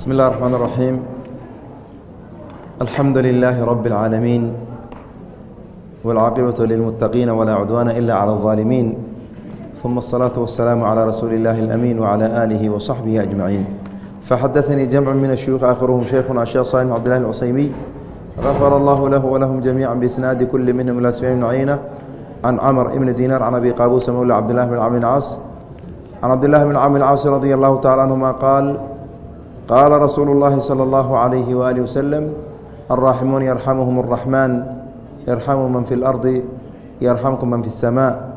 بسم الله الرحمن الرحيم الحمد لله رب العالمين والعاقبة للمتقين ولا عدوان إلا على الظالمين ثم الصلاة والسلام على رسول الله الأمين وعلى آله وصحبه أجمعين فحدثني جمع من الشيوخ آخرهم شيخنا الشيخ صالح عبد الله العصيمي غفر الله له ولهم جميعا بإسناد كل منهم إلى سفيان بن عيينة عن عمر بن دينار عن أبي قابوس مولى عبد الله بن عمرو العاص عن عبد الله بن عمرو العاص رضي الله تعالى عنهما قال قال رسول الله صلى الله عليه وآله وسلم الراحمون يرحمهم الرحمن يرحم من في الأرض يرحمكم من في السماء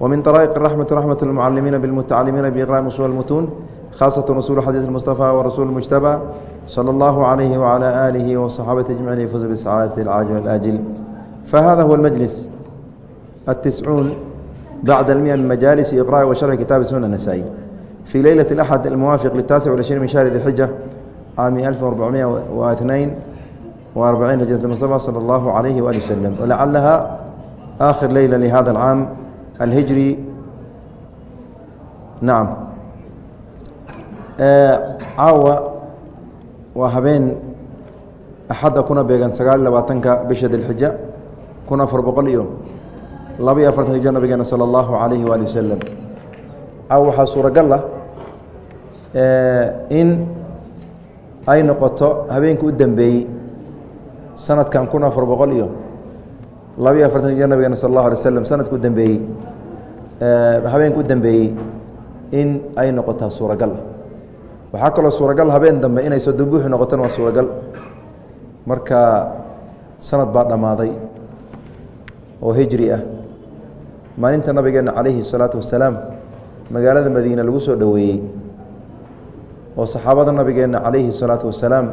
ومن طرائق الرحمة رحمة المعلمين بالمتعلمين بإقراء أصول المتون خاصة رسول حديث المصطفى ورسول المجتبى صلى الله عليه وعلى آله وصحابة أجمعين يفوز بالسعادة العاجل والآجل bacd almia min majaalis iqra'i wa sharxi kitaabi sunan nasaa'i fii leylat اlaxad almuwaafiq litaasic walcishriin min shahri dixija caami alfin arbacumiya wa itnain wa arbaciin hijrat mustafa sala allahu calayhi waali wasalam walacalahaa aakhir leyla lihada alcaam alhijri nacam caawa waa habeen axadda kuna beegan sagaal labaatanka bisha dilxija kun afar boqol iyo laba iyo afartan hijro nabigeena sala allahu calayhi waali wasalam caawa waxaa suuragal ah in ay noqoto habeenka u dambeeyey sanadkan kun afar boqol iyo laba iyo afartan hijro nabigeena sala allahu alay slam sanadka u dambeeyey habeenka u dambeeyey in ay noqotaa suuragal waxaa kaloo suuragal habeen dambe inay soo dubuuxi noqotona waa suuragal. Marka sanad baa dhammaaday oo hijri ah maalinta nabigeena calayhi salaatu wasalaam magaalada madiina lagu soo dhoweeyey oo saxaabada nabigeenna calayhi salaatu wasalaam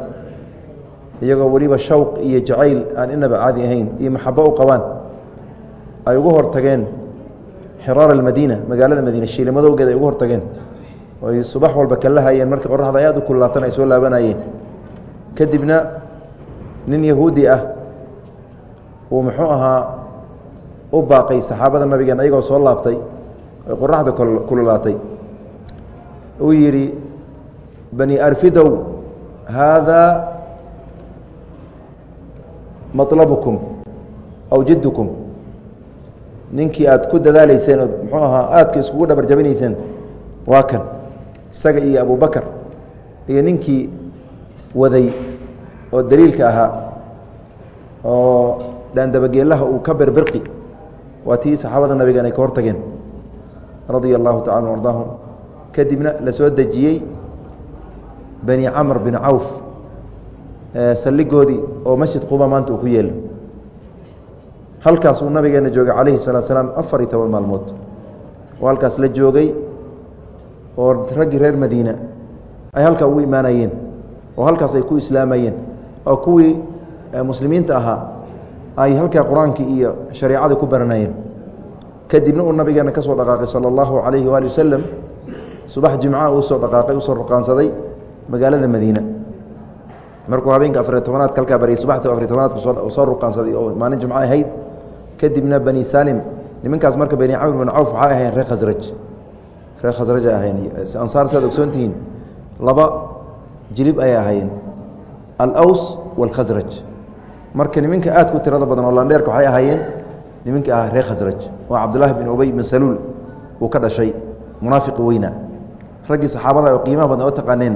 iyagoo weliba shawq iyo jacayl aan inaba caadi ahayn iyo maxabo u qabaan ay ugu hor tageen xiraar almadiina magaalada madiina shiilimadowgeed ay ugu hortageen oo ay subax walba kalahayeen markii qoraxda ay aad u kullaatan ay soo laabanayeen kadibna nin yahuudi ah uu muxuu ahaa u baaqay saxaabada nabigeena ayagoo soo laabtay oy qoraxda kululaatay. Uu yidhi bani arfidow haadaa maطlabukum aw jiddukum. Ninkii aad ku dadaaleyseen ood muxuu ahaa aadka iskugu dhabar jabinayseen waa kan isaga iyo abubakar iyo ninkii waday oo daliilka ahaa oo dhaandabageelaha uu ka berbirqi waa tii saxaabada nabigan ay ka hortageen radia allahu tacala ardaahum kadibna la soo dejiyey bani camr bin cawf saldhigoodii oo masjid quba maanta uu ku yeela halkaas uu nabigeena joogay calayhi salatu slaam afar iyo toban maalmood. Oo halkaas la joogay oo raggii reer madiina ay halkaa ugu imaanayeen oo halkaas ay ku islaamayeen oo kuwii muslimiinta ahaa ay halkaa qur'aankii iyo shareicadii ku baranayeen kadibna uu nabigeena ka soo dhaqaaqay sala allahu calayhi waali wasalam subax jimca uu dhaqaaqay u soo ruqaansaday magaalada madiina. Markuu habeenka afariy tobanaadka halkaa baryay subaxta afariy tobanaadka soo ruqaansaday oo maalin jimco ahayd. Kadibna bani salim nimankaas marka bani camr bin cawf waxay ahayn reer khasraj reer khasraj ay ahayn ansaar saad ogsoon tihiin laba jilib ayay ahaayeen alaws wاlkhasraj marka niminka aad ku tirada badan oo landheerka waxay ahaayeen niminka ah reer khasraj oo cabdullaahi bin ubey bin saluul uu ka dhashay munaafiqi weyna. Raggii saxaabada oo qiimaha badan oo taqaaneen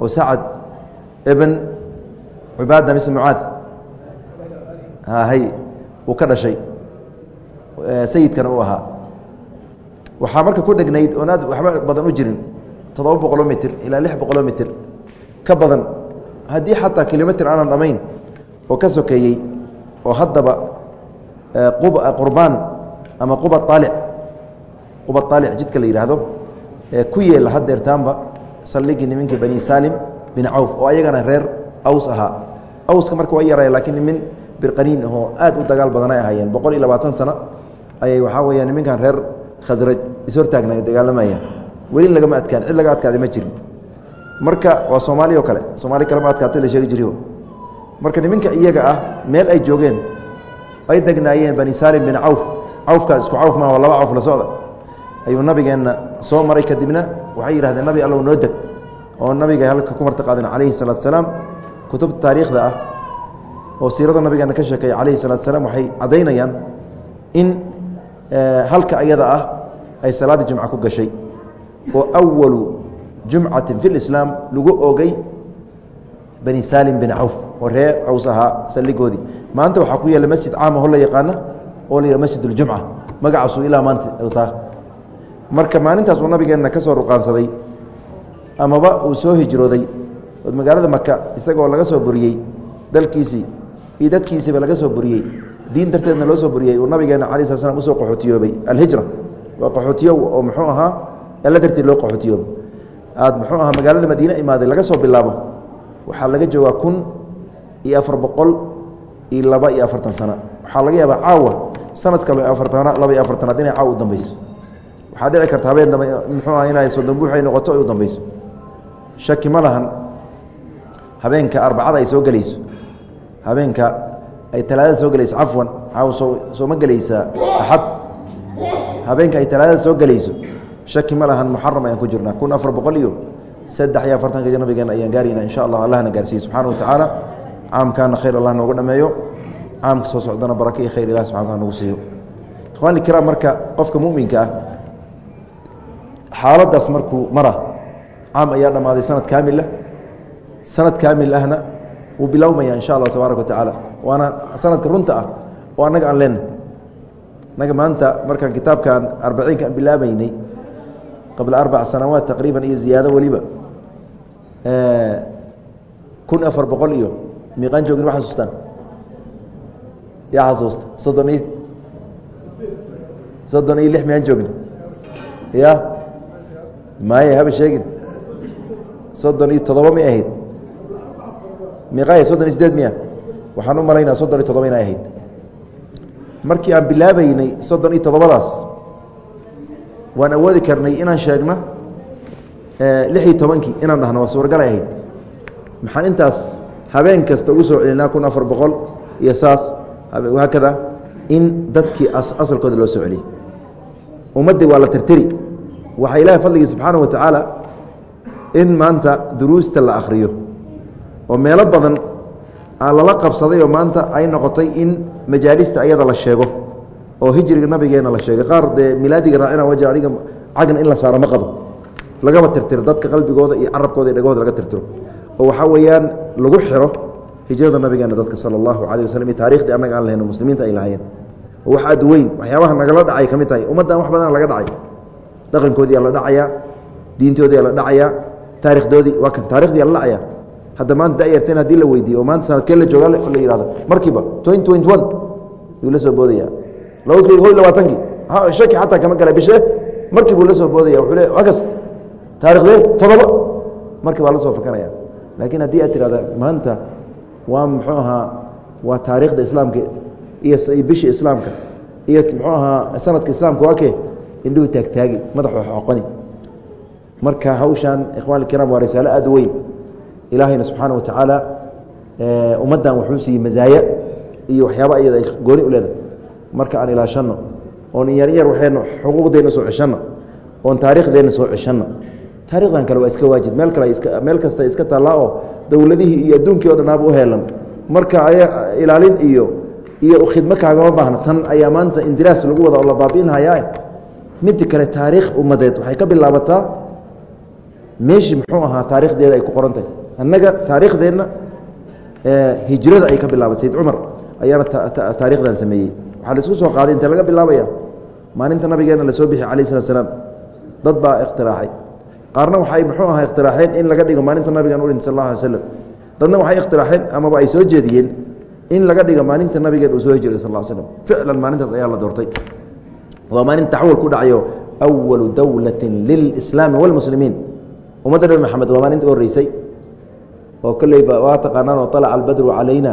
oo sacad ibn cibaada mise mucaad hay uu ka dhashay sayidkana uu ahaa. Waxaa marka ku dhegnayd oon waxba badan u jirin toddoba boqoloo mitir ilaa lix boqoloo mitir ka badan. Haddii xataa kilomitr aanan dhammayn oo ka sokeeyey oo haddaba qurbaan ama quba aalic quba aalic jidka la yidhaahdo ku yeela hadeertaanba saldhigii niminka bani salim bin cawf oo ayagana reer aws ahaa. Awska marka waa yaraya laakiin nimin birqaniin ahoo aad u dagaal badanay ahaayeen. Boqol iyo labaatan sano ayay waxaa weya niminkan reer khasraj ishortaagna dagaalamayeen weli lagama adkaan cid laga adkaaday ma jirin. Marka waa soomaali o kale. Soomaali kalema adkaatay la sheegi jiriyo marka niminka iyaga ah meel ay joogeen ay degnaayeen bani salim bin cawf. Cawfkaas isku cawf maa waa laba cawf la socda. Ayuu nabigeenna soo maray kadibna waxay yidhahdeen nabi allow noo deg. Oo nabiga halka ku marti qaadeen calayhi salaatu salaam kutubta taariikhda ah oo siirada nabigeena ka sheekeeya calayhi salaatu salaam waxay caddaynayaan in halka ayada ah ay salaadii jumca ku gashay. Oo awalu jumcatin fi lislaam lagu ogay bani salim bin cawf oo reer caws ahaa saldhigoodii maanta waxaa ku yaalla masjid caamaho la yaqaana oo la yihah masjid اljumca magacaasuu ilaa maanta taa. Marka maalintaas uu nabigeenna ka soo ruqaansaday amaba uu soo hijrooday ood magaalada maka isagoo laga soo buriyey dalkiisii iyo dadkiisiiba laga soo buriyey diin darteedna loo soo buriyey uu nabigeena cala sla slam u soo qaxootiyoobay. Alhijra waa qaxootiyow oo muxuu ahaa alla darteed loo qaxootiyooba aad muxuu ahaa magaalada madiine imaaday laga soo bilaabo waxaa laga joogaa kun iyo afar boqol iyo laba iyo afartan sano waxaa laga yaabaa caawa sanad kale afartana laba iyo afartanaad inay caawa u dambeyso waxaa dhici karta habeen dambe muxuu aha inay soddon buux ay noqoto ay u dambeyso shaki ma lahan habeenka arbacada ay soo gelayso. Habeenka ay talaadada soo gelayso cafwan caawa soo sooma gelaysaa axad. Habeenka ay talaadada soo gelayso shaki ma lahan muxaram ayaan ku jirnaa. Kun afar boqol iyo saddex iyo afartanka nabigeena ayaan gaarayna insha allah allahna gaarsiiye subxana wa tacaala caamkaana khayr allah noogu dhameeyo. Caamka soo socdana baraka iyo khayr ilah subxana taala nagu siiyo. Ikhwani kiraam marka qofka muminka ah xaaladaas markuu mara caam ayaa dhammaaday sanad kaamil ah. Sanad kaamil ahna wuu bilowmaya insha allah tabaaraka wa tacaala waana sanadka runta ah oo annaga aan leenahy annaga maanta markaan kitaabkan arbaciinka aan bilaabeynay qabla arbac sanawaat taqriiban iyo ziyaado weliba. Kun afar boqol iyo miiqaan joogin ma xasuustaan. Yaa xasuusta? Soddon iyo? Soddon iyo lix miyaan joogin. Ya maya haba sheegin. Soddon iyo toddoba may ahayd. Miiqaaya soddon iyo sideed miya. Waxaan u malaynaa soddon iyo toddoba inay ahayd. Markii aan bilaabeynay soddon iyo toddobadaas waan awoodi karnay inaan sheegno lix iyo tobankii inaan dhahno waa suuragalay ahayd. Maxaan intaas habeen kasta ugu soo celinaa kun afar boqol iyo saas haakada in dadkii asalkooda loo soo celiyey ummaddii waa la tirtiri. Waxaa ilaahay fadligii subxaana wa tacaala in maanta duruusta la akhriyo. Oo meelo badan lala qabsaday oo maanta ay noqotay in majaalista ayada la sheego oo hijriga nabigeena la sheegay. Qaar dee milaadiga raacina waja aniga cagna in la saaro ma qabo. Lagaba tirtiro dadka qalbigooda iyo carabkooda iyo dhegahooda laga tirtiro. Oo waxaa weeyaan lagu xiro hijrada nabigeena dadka sala allahu calayh waslm iyo taarikhdii annaga aan lahayno muslimiinta ay lahaayeen. Wax aad weyn waxyaabaha nagala dhacay ka mid tahay. Ummaddan wax badan laga dhacay. Dhaqankoodiyaa la dhacayaa diintoodiyaa la dhacayaa taarikhdoodii waa kan taarikhdii la dhacaya. Hadda maanta dayarteen haddii la weydiiye oo maanta sanadkee la jooga la yihahdo markiiba twenty twenty one yuu la soo boodaya iyo labaatankii shaki kama gala bishe markii buu la boodaya wuxuu le agast todoba markii baa la soo laakiin haddii aad tirahda maanta waa muxuu ahaa waa taarikhda islaamka iyo bisha islaamka iyo muxuu ahaa sanadka islaamka waa kee indhuhu taagtaagi madaxu xoqoni marka hawshan ikhwan ikiraam waa risaalo aad weyn. Ilaahayna subxaana wa tacaala ummaddan wuxuu siiyey mazaaya iyo waxyaaba iyada ay gooni u leedahay marka aan ilaashanno oon yaryar waxaynu xuquuqdeenna soo ceshanno oon taariikhdeenna soo ceshanno. Taarikhdan kale waa iska waajid meel kale meel kasta iska taallaa oo dowladihii iyo adduunkii o dhanaaba u heelan. Marka ilaalin iyo iyo khidmo kaagama baahna. Tan ayaa maanta indiraas lagu wada oo la baabi'inhayaa. Midda kale taariikh ummadeed waxay ka bilaabataa meeshii muxuu ahaa taarikhdeeda ay ku qoran tahay annaga taariikhdeenna hijrada ay ka bilaabatay. Sayd cumar ayaana taarikhdan sameeyey waxaa la isku soo qaaday intee laga bilaabaya? Maalinta nabigeena la soo bixi alayh slat slaam dad baa ikhtiraacay qaarna waxay muxuu ahaa ikhtiraaceen in laga dhigo maalinta nabigan u dhinta sal alla alay slam dadna waxay ikhtiraaceen amaba ay soo jeediyeen in laga dhigo maalinta nabigeen uu soo hijray sal l slm ficlan maalintaas ayaa la doortay. Waa maalin taxawul ku dhacayo awalu dowlatin lilslaami wاlmuslimiin ummadda nebi maxamed waa maalinta horreysay oo kolleyba waa taqaanaan oo alaca albadru calayna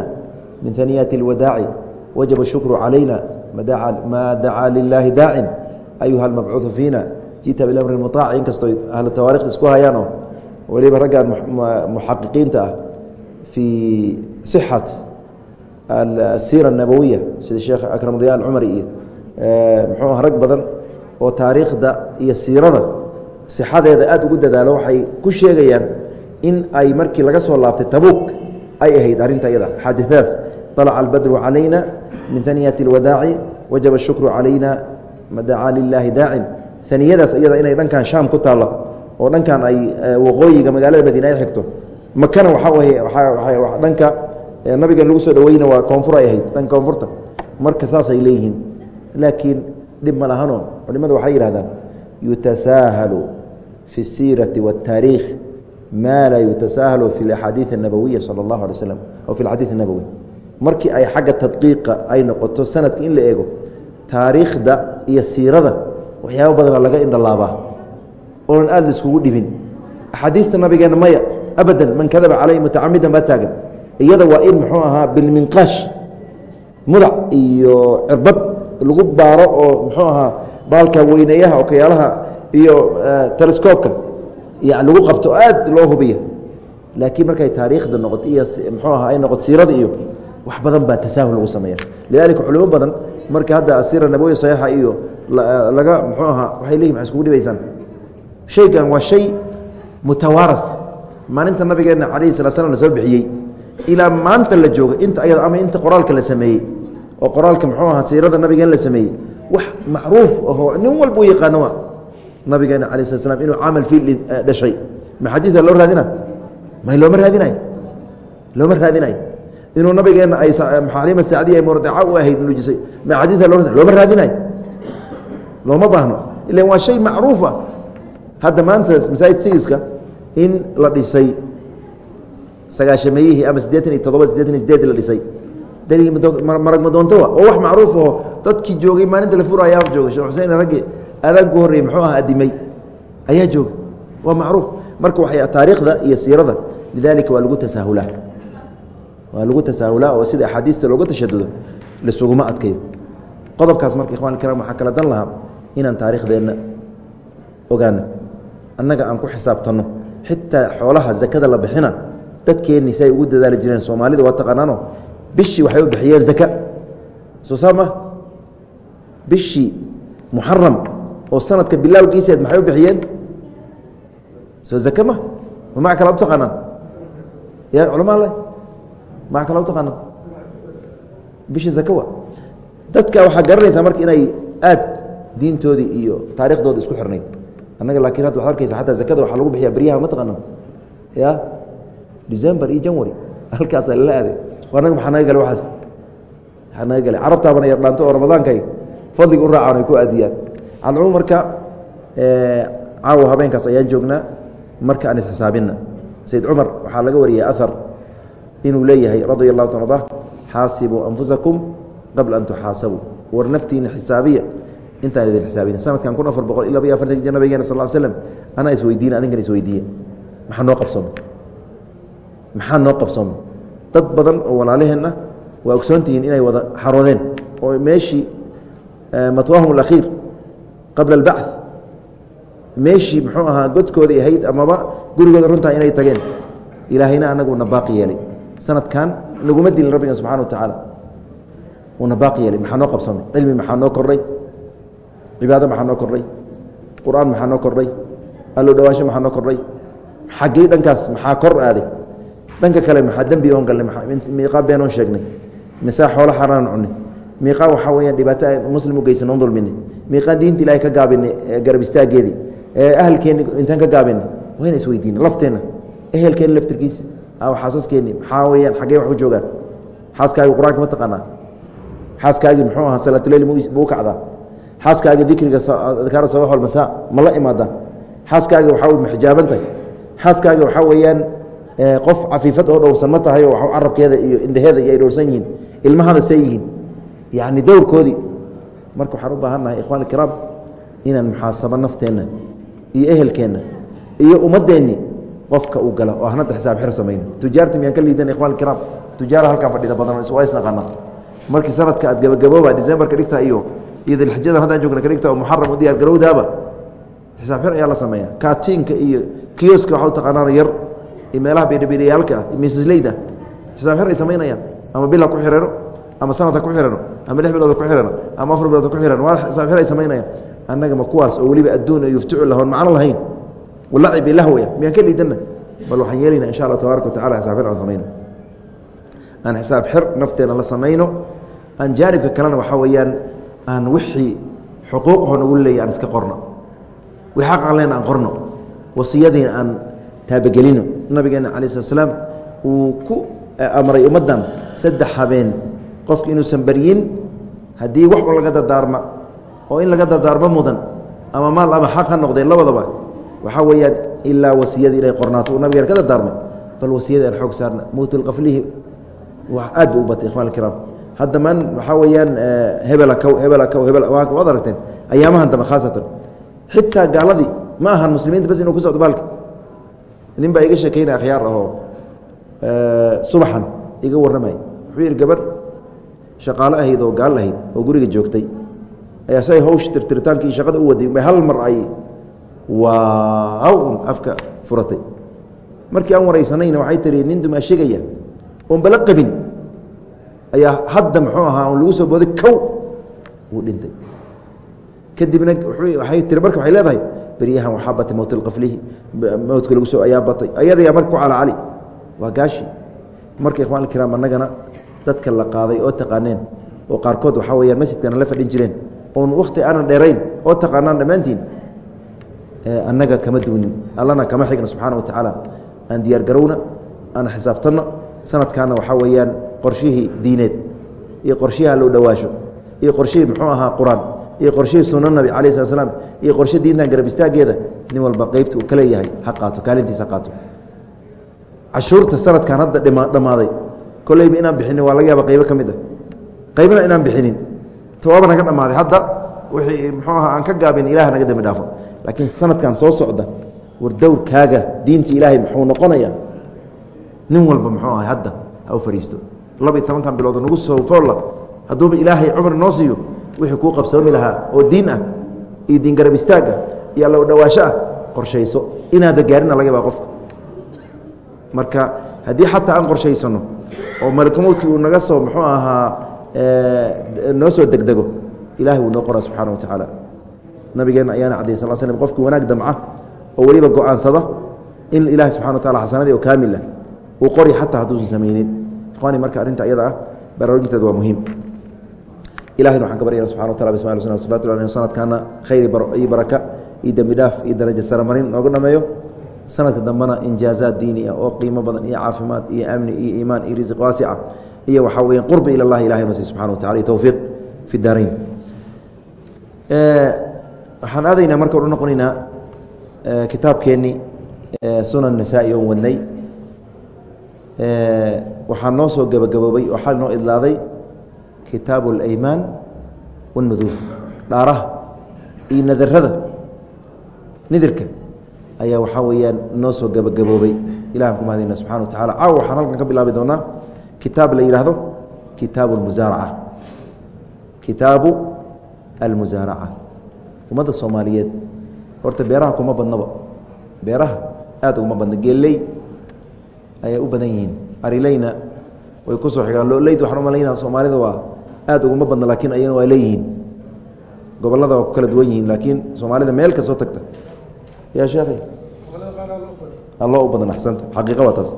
min haniyaati اlwadaaci wajaba shukru calayna maa dacaa lilaahi daacin ayuha almabcuudu fiina jiita bilamri muaac inkastoo ahlu tawaarikhda isku hayaanoo weliba raggan muxaqiqiinta ah fii sixat asiira nabowiya sida sheekh akram dya alcumari iyo muxuu ah rag badan oo taariikhda iyo siirada sixadeeda aad ugu dadaalo waxay ku sheegayaan in ay markii laga soo laabtay tabuuk ay ahayd arrinta iyada xaadiadaas طalaca albadru calayna min haniyati اlwadaaci wajaba الshukru calayna madacaa lilaahi daacin aniyadaas iyada inay dhankan shaam ku taalla oo dhankan ay waqooyiga magaalada madiine ay xigto makana waxaa weye dhanka nabiga lagu soo dhaweyna waa koonfur ay ahayd dhanka koonfurta marka saasay leeyihiin laakiin dhib ma lahano culimadu waxay yidhahdaan yutasaahalu fi الsiirati wالtaariikh ma laa yutasaahalu fi اaxaadiiث الnabawiya salى اllahu alay slam aw fi اxadiiث الnabowi markii ay xagga tadqiiqa ay noqoto sanadka in la eego taariikhda iyo siirada waxyaaba badana laga indhalaabaa. Oonan aad laiskugu dhibin. Axaadiista nabigeenna maya abadan man kadaba caleyh mutacamidan baa taagan. Iyada waa in muxuu ahaa bilminqaash mudac iyo cirbad lagu baaro oo muxuu ahaa baalka weyneeyaha okayaalaha iyo telescoobka yani lagu qabto aad loo hubiya. Laakiin markay taariikhda noqoto iyo muxuu aha ay noqoto siirada iyo wax badan baa tasaahul lagu sameeya. Lidalika culimo badan marka hadda asiira nabawi saxiixa iyo laga muxuu ahaa waxay leyihin waxay iskugu dhibaysaan? Shaygan waa shay mutawaara maalinta nabigeena calayhi sala slam la soo bixiyey. Ilaa maanta la jooga inta ayada ama inta qoraalka la sameeyey oo qoraalka muxuu ahaa siirada nabigeen la sameeyey wax macruuf ahoo nin walba u yaqaano waa nabigeena cala slat slam inuu camal fiil dhashay. Ma xadiida loo raadina may looma raadinayo looma raadinayo inuu nabigeena ay xalima saacdiya murdaca u ahayd nuujisay ma xadiida loo looma raadinayo looma baahno. Ilan waa shay macruufa. Hadda maanta masaajid sigiska in la dhisay sagaashameeyihii ama siddeetan iyo toddoba siddeetan iyo sideed la dhisay. Marag madoontowa oo wax macruuf aho dadkii joogay maalinta la fura ayaa jooga sheekh xuseen raggi aadaanku horreeyey muxuu aha adimay ayaa jooga waa macruuf. Marka waxay taariikhda iyo siirada lidalika waa lagu tasaahulaa waa lagu tasaahulaa oo sida axaadiista looga tashadudo lisuguma adkayo qodobkaas marka ikhwan kiraam waxaa kala dan lahaa inaan taariikhdeenna ogaano annaga aan ku xisaabtanno xitaa xoolaha zakada la bixina dadkeenni si ay ugu dadaali jireen soomaalida waa taqaanaano bishii waxay u bixiyeen zaka. Soo saa ma? Bishii muxaram oo sanadka bilowgiiseed maxay u bixiyeen? Soo zake ma? Ma mac kala u taqaanaan? Ya culama le mac kala u taqaanaan bishii zake wa dadka waxaa garanaysaa marka inay aad diintoodii iyo taariikhdooda isku xirnayd. Annaga laakiin hadda waxad arkaysa xataa zakada waxaa lagu bixiya beryaha ma taqaana ya? December iyo january. Halkaasa lala aaday. Annaga maxaa naga gale waaas maxaa naga gale carabtaabana yar dhaanto oo ramadaankay fadliga u raacaan ay ku aadiyaan. Calcumuum marka caawa habeenkaas ayaan joognaa. Marka aan isxisaabina sayid cumar waxaa laga wariyay ahar inuu leeyahay radia allahu ta xaasibuu anfusakum qabla an tuxaasabuu war naftiina xisaabiya intaan idin xisaabina sanadkan kun afar boqol iyo laba iyo afartan jir nabigeena sal anaa isweydiina adinkan isweydiiye maxaa noo qabsoomay maxaa noo qabsoomay dad badan oo walaalaheenna waa ogsoontihiin inay wada xaroodeen oo meeshii matwaahum alakhiir qabla albacth meeshii muxuu ahaa godkoodii ahayd amaba gurigooda runtaa inay tageen. Ilaahayna anaguna baaqi yeelay sanadkan naguma dilin rabbiga subxana wa tacaala uuna baaqi yeelay maxaa noo qabsoomay cilmi maxaa noo kordhay cibaado maxaa noo kordhay qur'aan maxaa noo kordhay allo dhawaansho maxaa noo kordhay xaggii dhankaas maxaa kor aaday? Dhanka kale maxaa dembi oon galnay? Miiqaa beenoon sheegnay? Misaa xoolo xaraan cunay miiqaa waxaa weyaan dhibaato muslim u geysan oon dulminay. Miiqaan diinta ilaahay ka gaabinay garab istaaggeedii ahalkeenni intaan ka gaabinay. Wayna isweydiina lafteenna ehelkeenni laftirkiisa xaasaskeenni maxaa weyaan xaggee wax u joogaan xaaskaagi qur'aanka ma taqaanaa. Xaaskaagii muxuu ahaa salaatuleyl buu u kacdaa xaaskaaga dikriga adkaara sabax walmasaa ma la imaadaa. Xaaskaaga waxaa wey maxijaaban tahay. Xaaskaaga waxaa weeyaan qof cafiifad oo dhowrsan ma tahay oo carabkeeda iyo indhaheeda iyo ay dhowrsan yihiin ilmahada see yihiin. Yacni dowrkoodii. Marka waxaan u baahan nahay ikhwan ikiraam inaan muxaasabo nafteenna iyo ehelkeenna iyo ummaddeenni qofka uu gala oo aan hadda xisaab xir samayno tujaarta miyaan ka liidan ikhwan ikiraam tujaara halkaa fadhida badan waa isnaqaana markii sanadka aad gabagabooba decemberka dhigta iyo iyo dilxajadan haddaan joogna ka dhigta oo muxaram u diyaar garowdaaba xisaab xir ayaa la sameeya kaatiinka iyo kiyoska waxa u taqaanaan yar iyo meelaha bidhibidhiyaalka ah misleyda xisaab xir ay samaynayaan. Ama bil ha ku xirano ama sanad ha ku xirano ama lix bilood ha ku xirano ama afar bilood ha ku xirano. Waa xisaab xir ay samaynayaan. Annaga ma kuwaas oo weliba adduun yufticu lahoon macno lahayn walacib ilahwaya miyaan ka liidana bal waxaan yeelayna insha allah tabaaraka wa tacala xisaab xir aan samayno aan xisaab xir nafteena la samayno aan jaanibka kalena waxaa weeyaan aan wixii xuquuqho nagu leeya aan iska qorno wixii xaq aan leena aan qorno wasiyadiina aan taabagelino nabigeena calayi slat slaam uu ku amray ummaddan saddex habeen qofki inuusan baryin haddii wax un laga dardaarma oo in laga dardaarmo mudan ama maal ama xaq waxaa weeyaan ilaa wasiyadii inay qornaato uu nabigeena ka dardaarmay bal wasiyadii aan xoog saarna mowtulqaflihi aad ba u batay ikhwan kiraam. Hadda man waxaa weeyaan hebela kow hebela kow hebel waad aragteen. Ayaamahan dambe khaasatan. Xitaa gaaladii ma ahan muslimiinta bas inuu ku socdo baalka. Nin baa iga sheekeynaya akhyaar ahoo subaxan iga warramay. Wuxuu yidhi gabar shaqaalo ahayd oo gaal ahayd oo guriga joogtay ayaa say hawsh tirtiritaankii shaqada u waday hal mar ay waaw afka furatay. Markii aan waraysanayna waxay tihi nin dumaa sheegaya oon bala qabin. Ayaa hadda muxuu ahaa on lagu soo booday kow wuu dhintay. Kadibna waay tiri marka waxay leedahay beryahan waxaa batay mowtlqaflihi mowtka lagu soo ayaa batay. Ayadayaa marka ku calacali waa gaashi. Marka ikhwan alkiraam annagana dadka la qaaday oo taqaaneen oo qaarkood waxaa weyaan masjidkana la fadhin jireen oon wakhti aanan dheerayn oo taqaanaan dhammaantiin annaga kama duwnin. Allana kama xigna subxaana wa tacaala aan diyaar garowna aan xisaabtanno. Sanadkaana waxaa weeyaan qorshihii diineed. Iyo qorshiyaha loo dhowaasho iyo qorshihii muxuu ahaa qur'aan. Iyo qorshihii sunna nabi calayi slat slam iyo qorshe diintan garab istaaggeeda nin walba qeybta uu ka leeyahay. Ha qaato kaalintiisa ha qaato. Cashuurta sanadkan hadda dhammaaday. Koleyba inaan bixinin waa laga yaaba qaybo ka mid ah. Qaybna inaan bixinin. Tawaaba naga dhammaaday. Hadda wixii muxuu ahaa aan ka gaabin ilaah naga dembi dhaafo laakiin sanadkan soo socda war dowrkaaga diinta ilaahay muxuu noqonaya nin walba muxuu ahay hadda ha u fariisto laba iyo tobankan bilood nagu soo foolla hadduuba ilaahay cumri noo siiyo wixii kuu qabsoomi lahaa oo diin ah iyo diin garab istaag ah iyo alla dhawaasho ah qorshayso. Inaada gaarina laga yaaba qofka marka haddii xataa aan qorshaysano oo malakumowdkii uu naga soo muxuu ahaa noo soo degdego ilahay wuu noo qoraa subxaana wa tacaala nabigeenna ayaana cadday sal slm qofkii wanaag damca oo weliba go'aansada in ilahi subxana wa taala xasanadii oo kaamila uu qori xataa hadduusan samaynin. Ikhwaani marka arrinta iyada ah baraarujinteeda waa muhiim. Ilahayna waxaan ka baryana subxana wa tala bisma husna sifaat sanadkaana khayr iyo baraka iyo dembi dhaaf iyo darajo saramarin nooga dhameeyo. Sanadka dambena injaazaad diini ah oo qiimo badan iyo caafimaad iyo amni iyo iimaan iyo risiq waasica iyo waxaa weya qurbi ila llahi ilahay nasiy subxana wa tacala iyo towfiiq fi daarayn waxaan aadaynaa marka u noqonaynaa kitaabkeennii sunan nasaa-i oon wadnay waxaa noo soo gebagaboobay oo xal noo idlaaday kitaabu اlaymaan wاnuduur dhaaraha iyo nadarada nidirka ayaa waxaa weeyaan noo soo gebagaboobay ilahan ku mahadayna subxana wa tacala caawa waxaan halkan ka bilaabi doonaa kitaab la yidhaahdo kitaabu اlmusaaraca kitaabu almusaaraca ummadda soomaaliyeed. Horta beeraha kuma badnaba. Beeraha aad uguma badna. Geelley ayay u badan yihiin. Arileyna way ku soo xigaan. Loleyd waxaan umalaynaa soomaalida waa aad uguma badna laakiin ayana waa leeyihiin. Gobollada waa ku kala duwan yihiin laakiin soomaalida meel kastoo tagta. Yaa sheekhay? Alloo u badan axsanta. Xaqiiqa waa taas.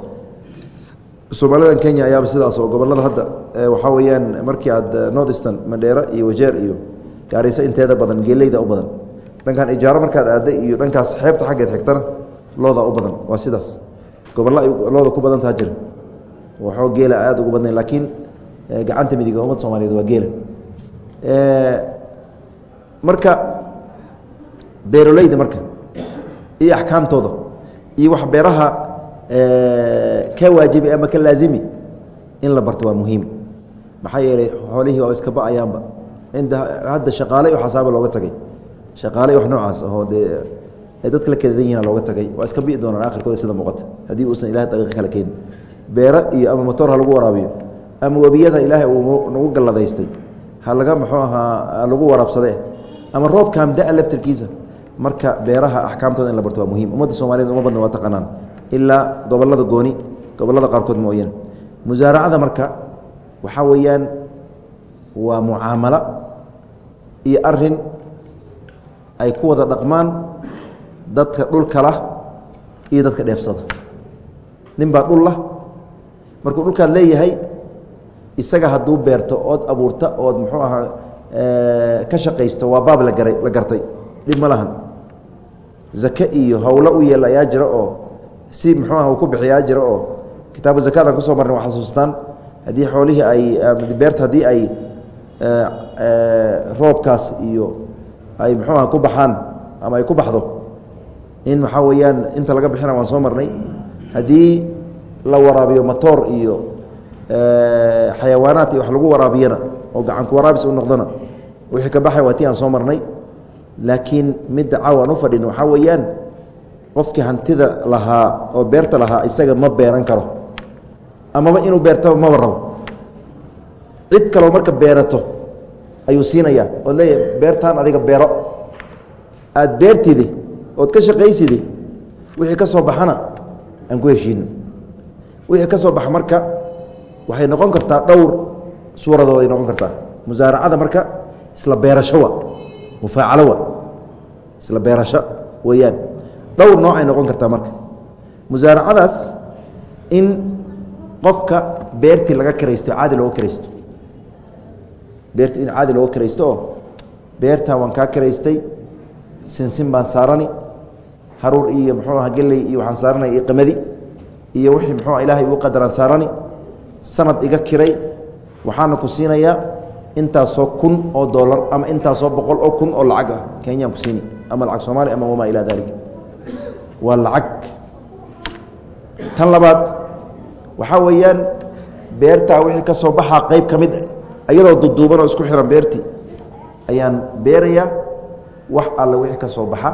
Soomaalidan kenya ayaaba sidaas oo gobollada hadda waxaa weeyaan markii aad north eastern mandheera iyo wajeer iyo gaarayso inteeda badan geeleyda u badan. Dhankan ijaaro markaad aadday iyo dhankaas xeebta xaggeed xigtana looda u badan. Waa sidaas. Gobollo ay looda ku badantaa jira waxoo geela aad ugu badnayn laakiin gacanta midiga ummad soomaaliyeed waa geela. Marka beeroleyda marka iyo axkaamtooda iyo wax beeraha ka waajibi ama ka laazimi in la barto waa muhiim. Maxaa yeelay xoolihii waa iska ba'ayaanba hadda shaqaaley oo xasaaba looga tagay shaqaaley wax noocaas ahoo dee dadka la kadadan yihiina looga tagay waa iska bi'i doonaan akhirkooda sida muuqata haddii uusan ilahay dariiqo kale keenin beero iyo ama motor ha lagu waraabiyo ama webiyada ilaahay uu nagu galladaystay ha laga muxuu ahaa lagu waraabsadee ama roobkaam da laftirkiisa marka beeraha axkaamtooda in la barto waa muhiim ummadda soomaaliyed uma badna waa taqaanaan ilaa gobollada gooni gobollada qaarkood mooyane musaaracada marka waxaa weeyaan waa mucaamalo iyo arrin ay ku wada dhaqmaan dadka dhulkala iyo dadka dheefsada. Nin baa dhul lah. Markuu dhulkaad leeyahay isaga hadduu beerto ood abuurta ood muxuu ahaa ka shaqaysto waa baab lagaray la gartay. Dhib ma lahan. Zake iyo howlo u yeel ayaa jira oo si muxuu aha uu ku bixiyaa jira oo kitaabu zakadaan ku soo marnay waa xasuustaan haddii xoolihii ay beerta haddii ay roobkaas iyo ay muxuu aha ku baxaan ama ay ku baxdo. In waxaa weeyaan inta laga bixina waan soo marnay. Haddii la waraabiyo matoor iyo xayawaanaat iyo wax lagu waraabiyana oo gacanku waraabis u noqdona wixii ka baxay waa tii aan soo marnay. Laakiin midda caaw aan u fadhino waxaa weeyaan qofkii hantida lahaa oo beerta lahaa isaga ma beeran karo. Amaba inuu beertaba maba rabo cid kaloo marka beerato ayuu siinayaa ood leeyahay beertaan adiga beero. Aada beertidi ood ka shaqaysidi wixii ka soo baxana aan ku heshiino wixii ka soo baxa marka waxay noqon kartaa dhowr suuradooday noqon kartaa. Musaaracada marka isla beerashowa mufaacalowa isla beerasho weeyaan. Dhowr nooc ay noqon kartaa marka. Musaaracadaas in qofka beertii laga kiraysto caadi looga kiraysto beertii in caadi looga kiraysto oo beertaa waan kaa kiraystay sinsin baan saarani haruur iyo muxuu aha geley iyo waxaan saaranay iyo qamadi iyo wixii muxuu ah ilaahay uu qadaraan saarani sanad iga kiray waxaana ku siinayaa intaasoo kun oo dollar ama intaasoo boqol oo kun oo lacag ah. Kenyaan ku siini ama lacag soomaaliya ama wamaa ilaa daalika waa lacag. Tan labaad waxaa weeyaan beertaa wixii ka baxaa qeyb ka mid iyadoo duduuban oo isku xiran beertii ayaan beerayaa wax alle wixii ka soo baxa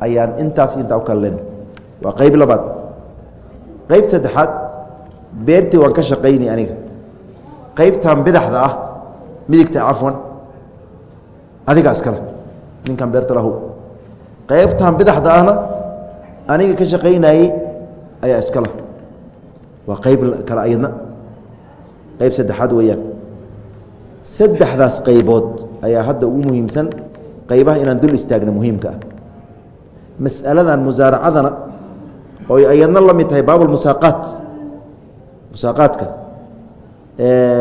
ayaan intaas intaa u kala waa qeyb labaad. Qeyb saddexaad beertii waan ka shaqayni aniga. Qeybtan bidaxda ah midigta cafwan adiga iskale ninkan beerta lahu. Qeybtan bidaxda ahna aniga ka shaqaynayey ayaa iskale. Waa qeyb kale ayadna qeyb saddexaad weeyaan saddexdaas qaybood ayaa hadda ugu muhiimsan qaybaha inaan dul istaagna muhiimka ah. Masaladan musaaracadana oo ayadna la mid tahay baabulmusaaqaat musaaqaadka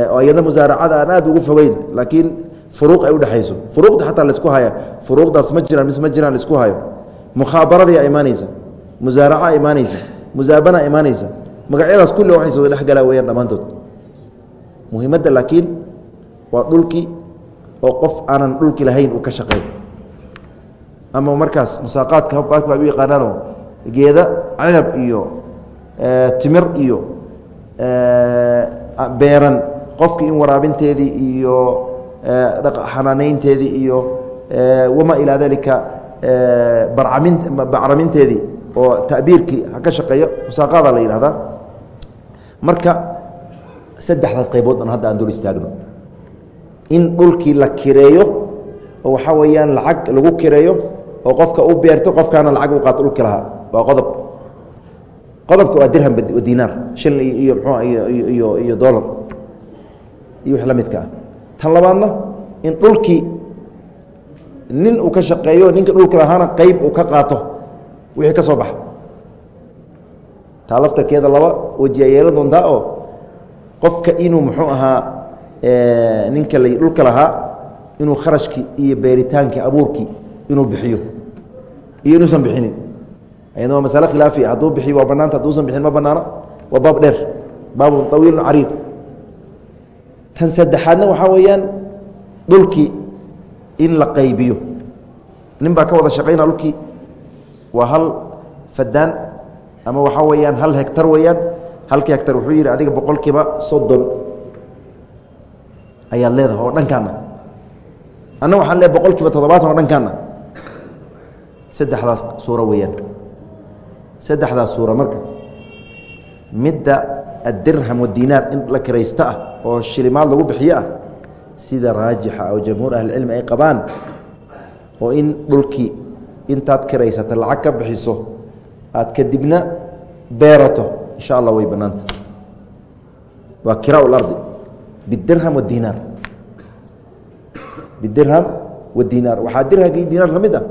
oo ayadna musaaracada aan aad ugu fogeyn laakiin furuuq ay udhexayso furuuqda xataa la isku haya furuuqdaas ma jiraan mise ma jiraan la isku hayo mukhaabaradia imaanaysa musaaraca imaanaysa musaabana imaanaysa. Magacyadaas kulli waxay soo dhexgalaa weyaan dhammaantood. Muhiimadda laakiin waa dhulkii oo qof aanan dhulki lahayn uu ka shaqeyn. Ama markaas musaaqaadka baabka ay u yaqaanaano geeda cinab iyo timir iyo beeran. Qofkii in waraabinteedii iyo xanaaneynteedii iyo wamaa ilaa dalika bacraminteedii oo ta'biirkii ka shaqeeyo musaaqaada la yidhahdaa marka saddexdaas qaybood hadda aan dul istaagno in dhulkii la kireeyo oo waxaa weeyaan lacag lagu kireeyo oo qofka u beerto qofkaana lacag u qaato dhulki lahaa. Waa qodob. Qodobka waa dirham dinaar shilin iyo mxua iyo dolar iyo wix la midka ah. Tan labaadna in dhulkii nin uu ka shaqeeyo ninka dhulki lahaana qeyb uu ka qaato wixii ka soo baxa. Taa laftarkeeda laba yeelan doontaa oo qofka inuu muxuu ahaa ninka dhulka lahaa inuu kharashkii iyo beeritaankii abuurkii inuu bixiyo iyo inuusan bixinin. Waa masale khilaafiya hadduu bixiyo waa banaanta hadduusan bixin ma banaano waa baab dheer baabun طawiilun cariid tan saddexaadna waxaa weeyaan dhulkii in la qaybiyo. Nin baa ka wada shaqayna dhulkii waa hal fadaan ama waxaa weeyaan hal hegtar weeyaan. Halkii hegtar wuxuu yidhi adiga boqol kiiba soddon ayaad leedahay oo dhankaana. Anna waxaan leeay boqol kiiba toddobaatan oo dhankaana. Saddexdaas suuro weeyaan. Saddexdaas suura marka. Midda addirham wadinaar in la kiraysto ah oo shilimaad lagu bixiyo ah sida raajixa oo jamhuur ahlicilmi ay qabaan oo in dhulkii intaad kiraysata lacag ka bixiso aad kadibna beerato insha allah way bannaanta. Waa kiraa lardi bidirham wadinaar bidirham wadinaar waxaa dirhamka iyo dinaar la mid ah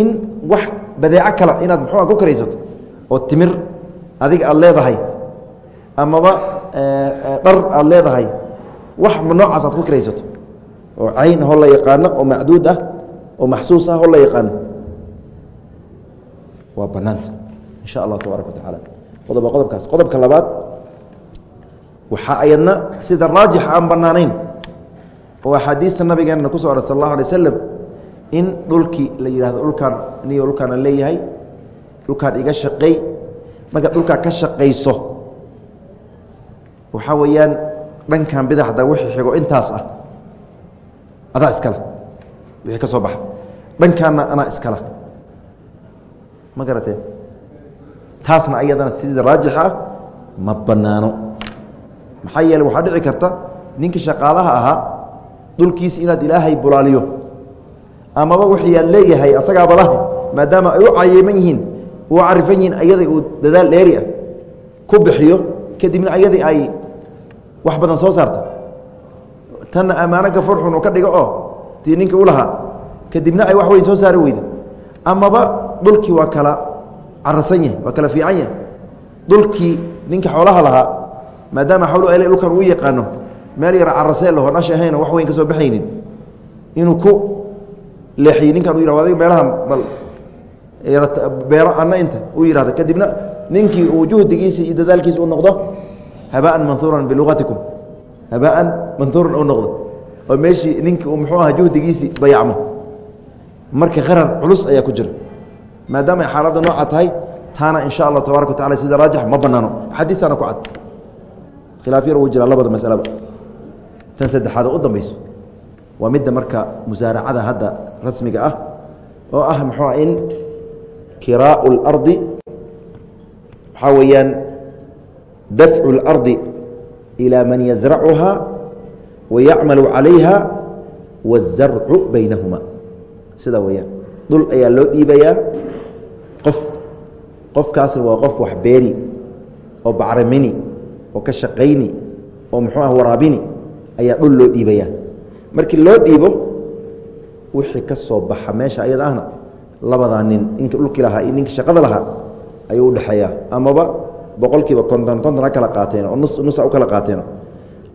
in wax badeeco kale inaad muxuua ku kiraysato oo timir adiga aada leedahay amaba dhar aada leedahay wax noocaas aad ku kiraysato oo cayn ahoo la yaqaano oo macduud ah oo maxsuus ah oo la yaqaano waa banaanta insha allah tabaaraka wa tacaala qodobkaas qodobka labaad waxaa ayadna sida raajix aan banaanayn oo axaadiista nabigeena ku so oray sal allahu alay waslem in dhulkii la yidhahdo dhulkaan niyo dhulkaana leeyahay dhulkaan iga shaqeey markaad dhulkaa ka shaqayso waxaa weeyaan dhankan bidaxda wixii xigo intaas ah. Adaa iskale wixii ka soo baxa. Dhankaanna anaa iskale ma garateen? Taasna ayadana sidii raajix ah ma banaano maxaa yeele waxaa dhici karta ninkii shaqaalaha ahaa dhulkiisi inaad ilaahay bulaaliyo amaba wixii aad leeyahay asagaaba lahe maadaama ay u cayiman yihiin u carifan yihiin ayadai uu dadaal dheeri ah ku bixiyo kadibna ayadii ay wax badan soo saarta tanna ammaano gafurxun uu ka dhigo oo tii ninka u lahaa kadibna ay wax weyn soo saari weyda amaba dhulkii waa kala carasan yahay waa kala fiican yahay. Dhulkii ninka xoolaha lahaa maadaama ele dhulkan uu yaqaano meel yar carasee laho dhash ahayno wax weyn ka baxaynin. Inuu ku leexiyo ninkan u yihahdo adiga meelaha bal beero anna inta uu yihahdo kadibna ninkii uu juhdigiisi iyo dadaalkiisa u noqdo habaan manhuuran biluqatikum habaan manhuuran u noqdo oo meeshii ninkii uu muxuu aha juhdigiisii dayacmo marka qarar culus ayaa ku jira. Maadaama ay xaaladda nooca tahay taana in sha allah tabarak wa tacala sida raajix ma banaano axaadiistaana ku cad khilaaf yar uu jiraa labada masalaba tan saddexaad oo u dambayso waa midda marka musaaracada hadda rasmiga ah oo ah muxuu in kiraau اlardi waxaa weeyaan dafcu اlardi ilى man yazracuha wayacmalu calayha wالzarcu baynahuma sidaa weeyaan dhul ayaa loo dhiibayaa qof qofkaasna waa qof wax beeri oo bacramini oo ka shaqayni oo muxuu ah waraabini ayaa dhul loo dhiibayaa markii loo dhiibo wixii ka soo baxa meesha ayada ahna labadaa nin ninka dhulkii lahaa iyo ninka shaqada lahaa ayuu udhexeeyaa amaba boqolkiiba konton konton ha kala qaateeno oo nus nusa u kala qaateeno.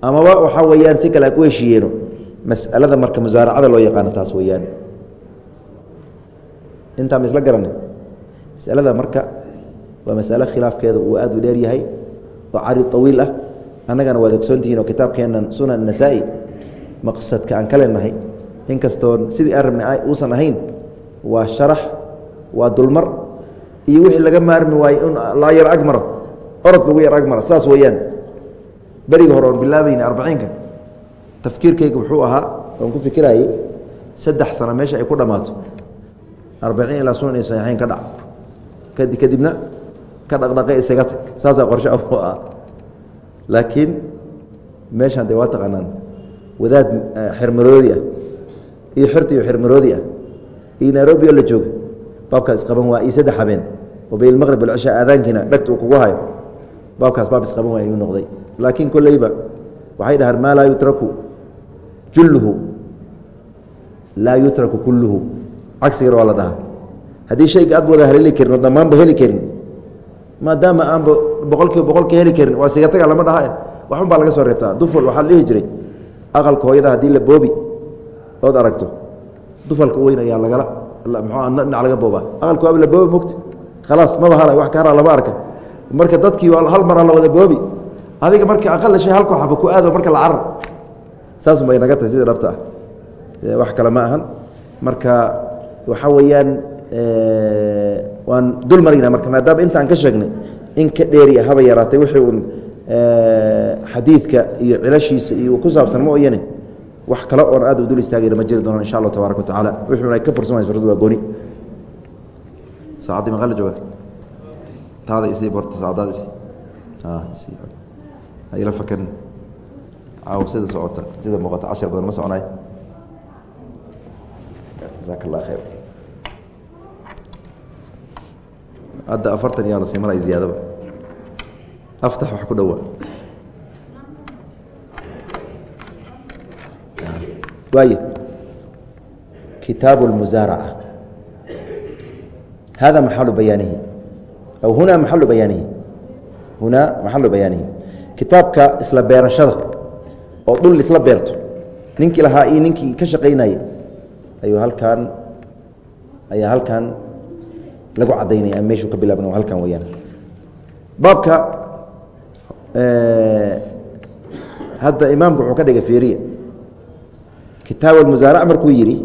Amaba waxaa weeyaan si kale ha ku heshiiyeeno mas'alada marka musaaracada loo yaqaano taas weeyaan. Intaa ma isla garanay masalada marka waa masalo khilaafkeeda uu aad u dheer yahay oo cari awiil ah. Annagana waad ogsoontihiin oo kitaabkeennan sunan nasaa-i. Maqsadka aan ka leenahay inkastoo sidii aan rabnay uusan ahayn waa sharax waa dulmar iyo wixii laga maarmi waayo in laa yar ag orod lagu yar ag saas weeyaan. Beriga hore oon bilaabayna arbaciinka tafkiirkayga wuxuu ahaa oon ku fikirayey saddex sano meesha ay ku dhammaato. Arbaciin ilaa sunan iyo saxiixeyn ka dhac. Kadi kadibna ka dhaqdhaqe isaga tag. Saasaa qorshe abu ah. Laakiin meeshaan dee waa taqaanaan. Wadaad xirmaroodi ah iyo xirti iyo xirmaroodi ah iyo nairobi oo la jooga. Baabkaas isqaban waa iyo saddex habeen. Oo baylmaqrib alcishaa aadaankiina dhegta uu kugu hayo. Baabkaas baab isqaban waay ayuu noqday. Laakiin kolleyba waxay dhahaan maa laa yutraku julluhu. Laa yutraku kulluhu. Cagsigana waa la dhahaa. Haddii shayga aad wada haleeli karin oo dhammaanba heli karin maadaama aanba boqol kiiba boqolka heli karin waa sigataga lama dhaha waxun baa laga soo reebtaa. Dufal waxaa dhihi jiray aqalka hooyada haddii la boobi ood aragto dufalka weyn ayaa lagala mxua dhinac laga boobaa. Aqalka waaba la boobi mogti khalaas maba hala wax ka hara lama arka. Marka dadkii hal maraa la wada boobi adiga marka aqala shay halkoo xaba ku aado marka la carar. Saas bay naga tahay sidii dhabta ah. Wax kale ma ahan. Marka waxaa weeyaan waan dul marayna marka maadaama intaan ka sheegnay in ka dheeri haba yaraatay wixii uun xadiidka iyo cilashiisa iyo ku saabsan ma oyane wax kale oon aad u dul istaagayna ma jiri doonaan insha allah tabaaraka wa tacaala. Wixuun ay ka fursamaysa fursad waa gooni. Saacaddii maqal la jooga? Taada isii borta saacadaada isii. Isii. Hayla fakan caaw sida socota sida muuqata cashar badan ma soconaay jasaaka allah khayr hadda afartan yaa la sii maray ziyaadaba. Aftax wax ku dhowaa waay kitaabu اlmusaaraca hada maxalu bayaanihi. Aw huna maxalu bayaanihi. Hunaa maxalu bayaanihi. Kitaabka isla beerashada oo dhul isla beerto. Ninkii lahaa iyo ninkii ka shaqaynayay ayuu halkan ayaa halkan lagu cadaynaya ama meeshuu ka bilaabna halkan weyaan baabka hadda imaamku wuxuu ka dhigay fiiriya kitaab almusaarac markuu yidhi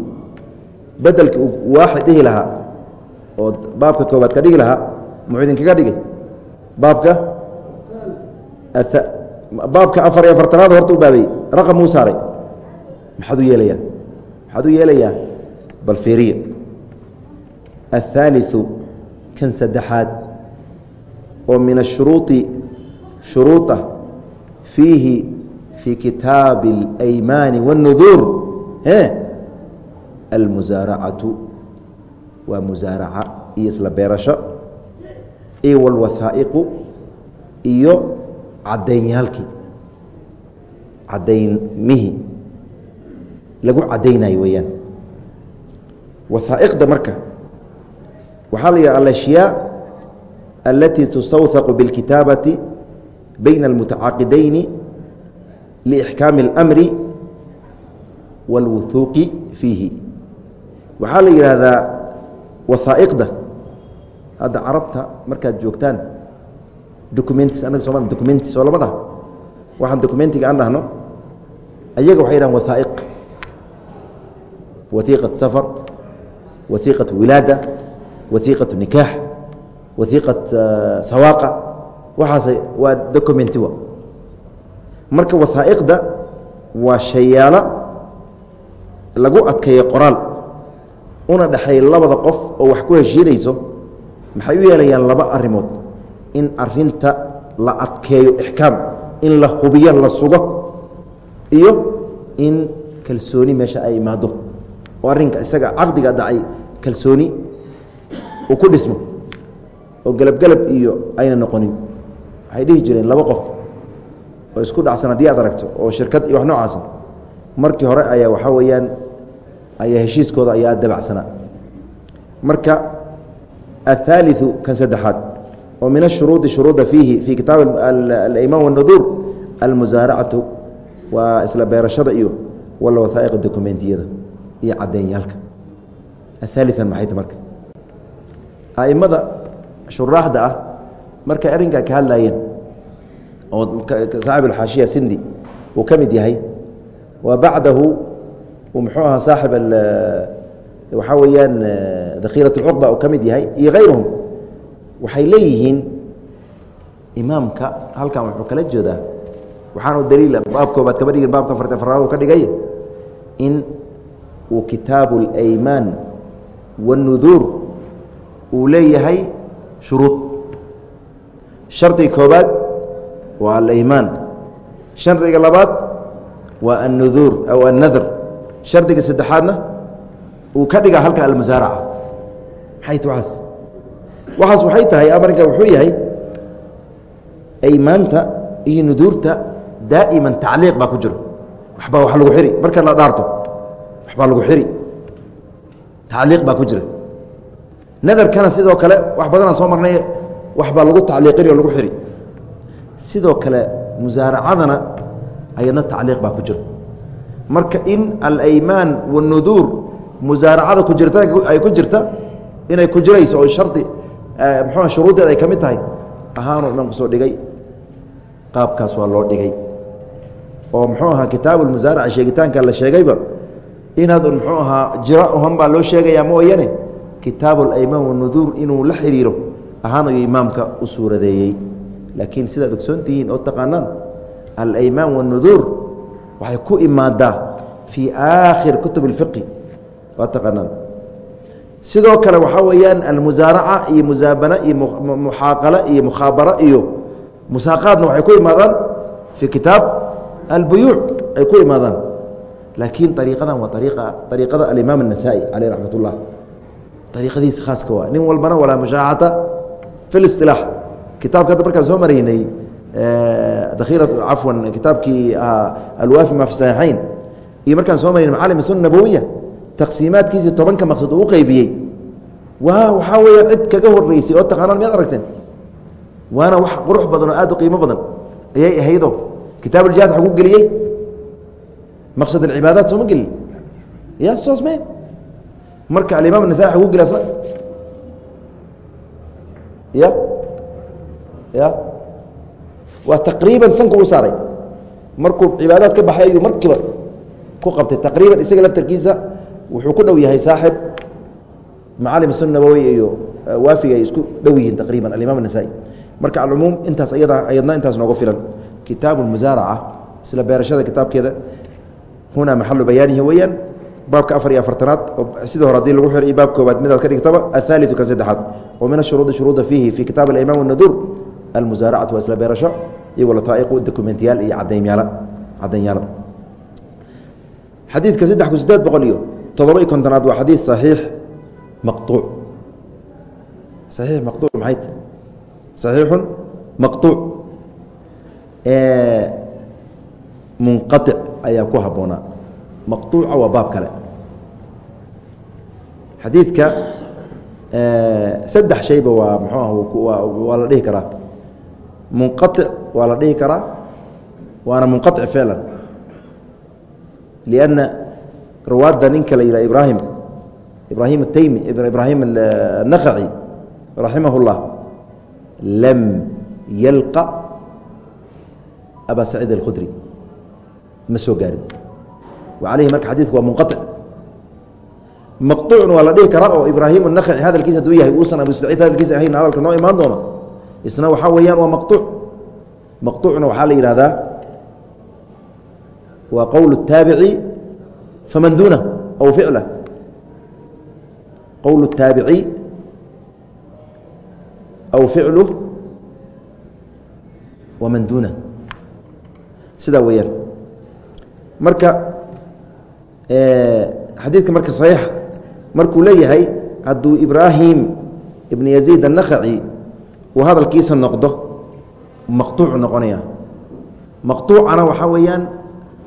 bedelki waaxid dhihi lahaa oo baabka koobaad ka dhigi lahaa muxuu idinkaga dhigay baabka baabka afar iyo afartanaad horta u baabeyey raqam uu saaray maxaad u yeelayaa maxaad u yeelayaa bal fiiriya الثالث kan saddexaad oo min ashuruui shuruud ah fiihi fii kitaabi اlaymaani wاnuduur almusaaracatu waa musaaraca iyo isla beerasho iyo walwathaa'iqu iyo cadaynyaalkii cadaynmihii lagu cadaynayo weeyaan. Wathaa'iqda marka waxaa la yidhaha alashyaa alatii tustawhaqu biاlkitaabati bayna almutacaqidayni liixkaami اlmri wاlwuhuuqi fiihi waxaa la yidhaahdaa waثaaئqda hadda carabta markaad joogtaan documentis anaga somal documentis oo lama dhaha waxaan documentiga aan dhahno ayaga waxay dhahan waثaaئq waiiqaة safar waiiqaة wilaada waiiqaة nikaax waiiqat ah, sawaaqa. Waxaas waa documentiwa marka wasaaئqda waa shayaalo lagu adkeeyo qoraal una dhexay labada qof oo wax ku heshiinayso maxay u yeelayaan laba arimood in arinta la adkeeyo ixkaam in la hubiyo la sugo iyo in kalsooni meesha ay imaado. Oo arinka isaga caqdiga dhacay kalsooni uu ku dhismo oo gelabgelab iyo ayna noqonin waxay dhihi jireen laba qof oo isku dhacsan haddii aad aragto oo shirkad iyo wax noocaasa markii hore ayaa waxaa weeyaan ayaa heshiiskooda ayaa dabacsanaa marka aلثaaliثu kan saddexaad oo min الshuruudi shuruuda fiihi fii kitaab alaymaan wالnuduur almusaaracatu waa isla beerashada iyo wala waثaa'iq dokumentiyada iyo cadeynyaalka aثaaliثan maxay ta marka aimada shuraaxda ah markay arrinkaa ka hadlaayeen oo saaxib اxaashiya sindi uu ka mid yahay wa bacdahu muxuu ahaa saaxib waxaa weeyaan dakhiiraة اlcuqba uu ka mid yahay iyo hayruhum waxay leeyihiin imaamka halkan wuxuu kala jeedaa waxaanu daliila baab koobaad kama dhigin baabka afarti afraad ka dhigay in uu kitaabu اlaymaan wالnuduur uu leeyahay shuruud. Shardiga koobaad waa alaymaan shardiga labaad waa annuduur aw annadr shardiga saddexaadna uu ka dhiga halka almusaaraca. Waaas waxaas. Waxay tahay amarka wuxuu yahay aymaanta iyo nuduurta daa'iman tacliiq baa ku jiro. Waxbaa wax lagu xiri. Marka la dhaarto waxbaa lagu xiri. Tacliiq baa ku jira nadarkana sidoo kale wax badanaan soo marnay waxbaa lagu tacliiqini oo lagu xiri. Sidoo kale musaaracadana ayadna tacliiq baa ku jiro marka in alaymaan wanuduur musaaracada ku jirta ay ku jirta inay ku jirayso oo shardi mxua shuruuddeed ay ka mid tahay ahaanuu imaamku soo dhigay. Qaabkaas waa loo dhigay. Oo muxuu ahaa kitaabu lmusaaraca sheegitaanka la sheegayba inaad muxuu ahaa jira uhan baa loo sheegayaa mooyane kitaabu alaymaan wanuduur inuu la xiriiro ahaan ayuu imaamka u suuradeeyey laakiin sidaad ogsoon tihiin oo taqaanaan alaymaan wanuduur waxay ku imaadaa fii aakhir kutub اlfiqi waa taqaanaan sidoo kale waxaa weeyaan almusaaraca iyo musaabana iyo muxaaqala iyo mukhaabara iyo musaaqaadna waxay ku imaadaan fii kitaab albuyuuc ay ku imaadaan laakiin ariiqadan waa ariiqa ariiqada alimaam الnasaa-i caleyh raxmat ullah ariiqadiisa khaaska waa nin walbana walaa mushaaxata fi اlisilaax kitaabka hadda markaan soo maraynay dakhira cafwan kitaabkii alwaafi ma fi saxiixayn iyo markaan soo maraynay macaalim sunna nabowiya taqsiimaadkiisii tobanka maqsuud uu u qeybiyey waa waxaa weeyaan cid kaga horeysay oo taqaanaan miyaad aragteen? Waana wax qurux badan oo aad u qiimo badan ayay ahaydo kitaab uljihaad waxa ku geliyey. Maqsad alcibaadaat sooma gelin ya soos me marka alimaam anasai waxa ku geliy asna ya? Ya? Waa taqriiban sanka u saaray. Markuu cibaadaad ka baxay ayuu markiiba ku qabtay. Taqriiban isaga laftarkiisa wuxuu ku dhow yahay saaxib. Macalim sun nawowi iyo waafiga ay isku dhow yihiin taqriiban alimaam anasai marka alcumuum intaas ayada ayadna intaas nooga filan. Kitaabu musaaraca isla beerashada kitaabkeeda. Hunaa maxalu bayaanihi weeyaan baabka afar iyo afartanaad sida hore haddii lagu xiro baab koobaad midaad ka dhigtaba ahaaliu ka saddexaad. Wa min ashuruudi shuruuda fiihi fi kitaab alimaam naduur almusaaracatu waa isla beerasho iyo walataa'iqu dokumentiyaal iyo cadaymyaala cadaynyaala xadiidka saddex kun sideed boqol iyo toddoba iyo kontonaad waa xadiid saxiix maqtuuc saxiix maqtuuc maxay ta saxiixun maqtuuc munqaic ayaa ku habboonaa maqtuuca waa baab kale xadiidka saddex shayba waa muxuu ah waa la dhihi karaa munqaic waa la dhihi karaa waana munqaic ficlan lianna rawaadda ninka la yidhaha ibraahim ibraahim ataymi ibraahim anakhaci raximah lam yalqa aba saciid alkhudri ma soo gaarin wa calayhi marka xadiidku waa munqaic maqtuucna waa la dhihi karaa oo ibraahim anakhaci hadalkiisa haduu yahay uusan abu saciid hadalkiisa ahayn hadalka noo imaan doona isna waxaa weeyaan waa maqtuuc maqtuucna waxaa la yidhahdaa waa qowl الtaabici faman duunah aw ficlah qowl الtaabici aw ficluh waman duunah sidaa weeyaan marka xadiidka marka saxiix markuu leeyahay hadduu ibraahim ibn yaziid annakhaci uu hadalkiisa noqdo maqtuucu noqonaya. Maqtuucana waxaa weeyaan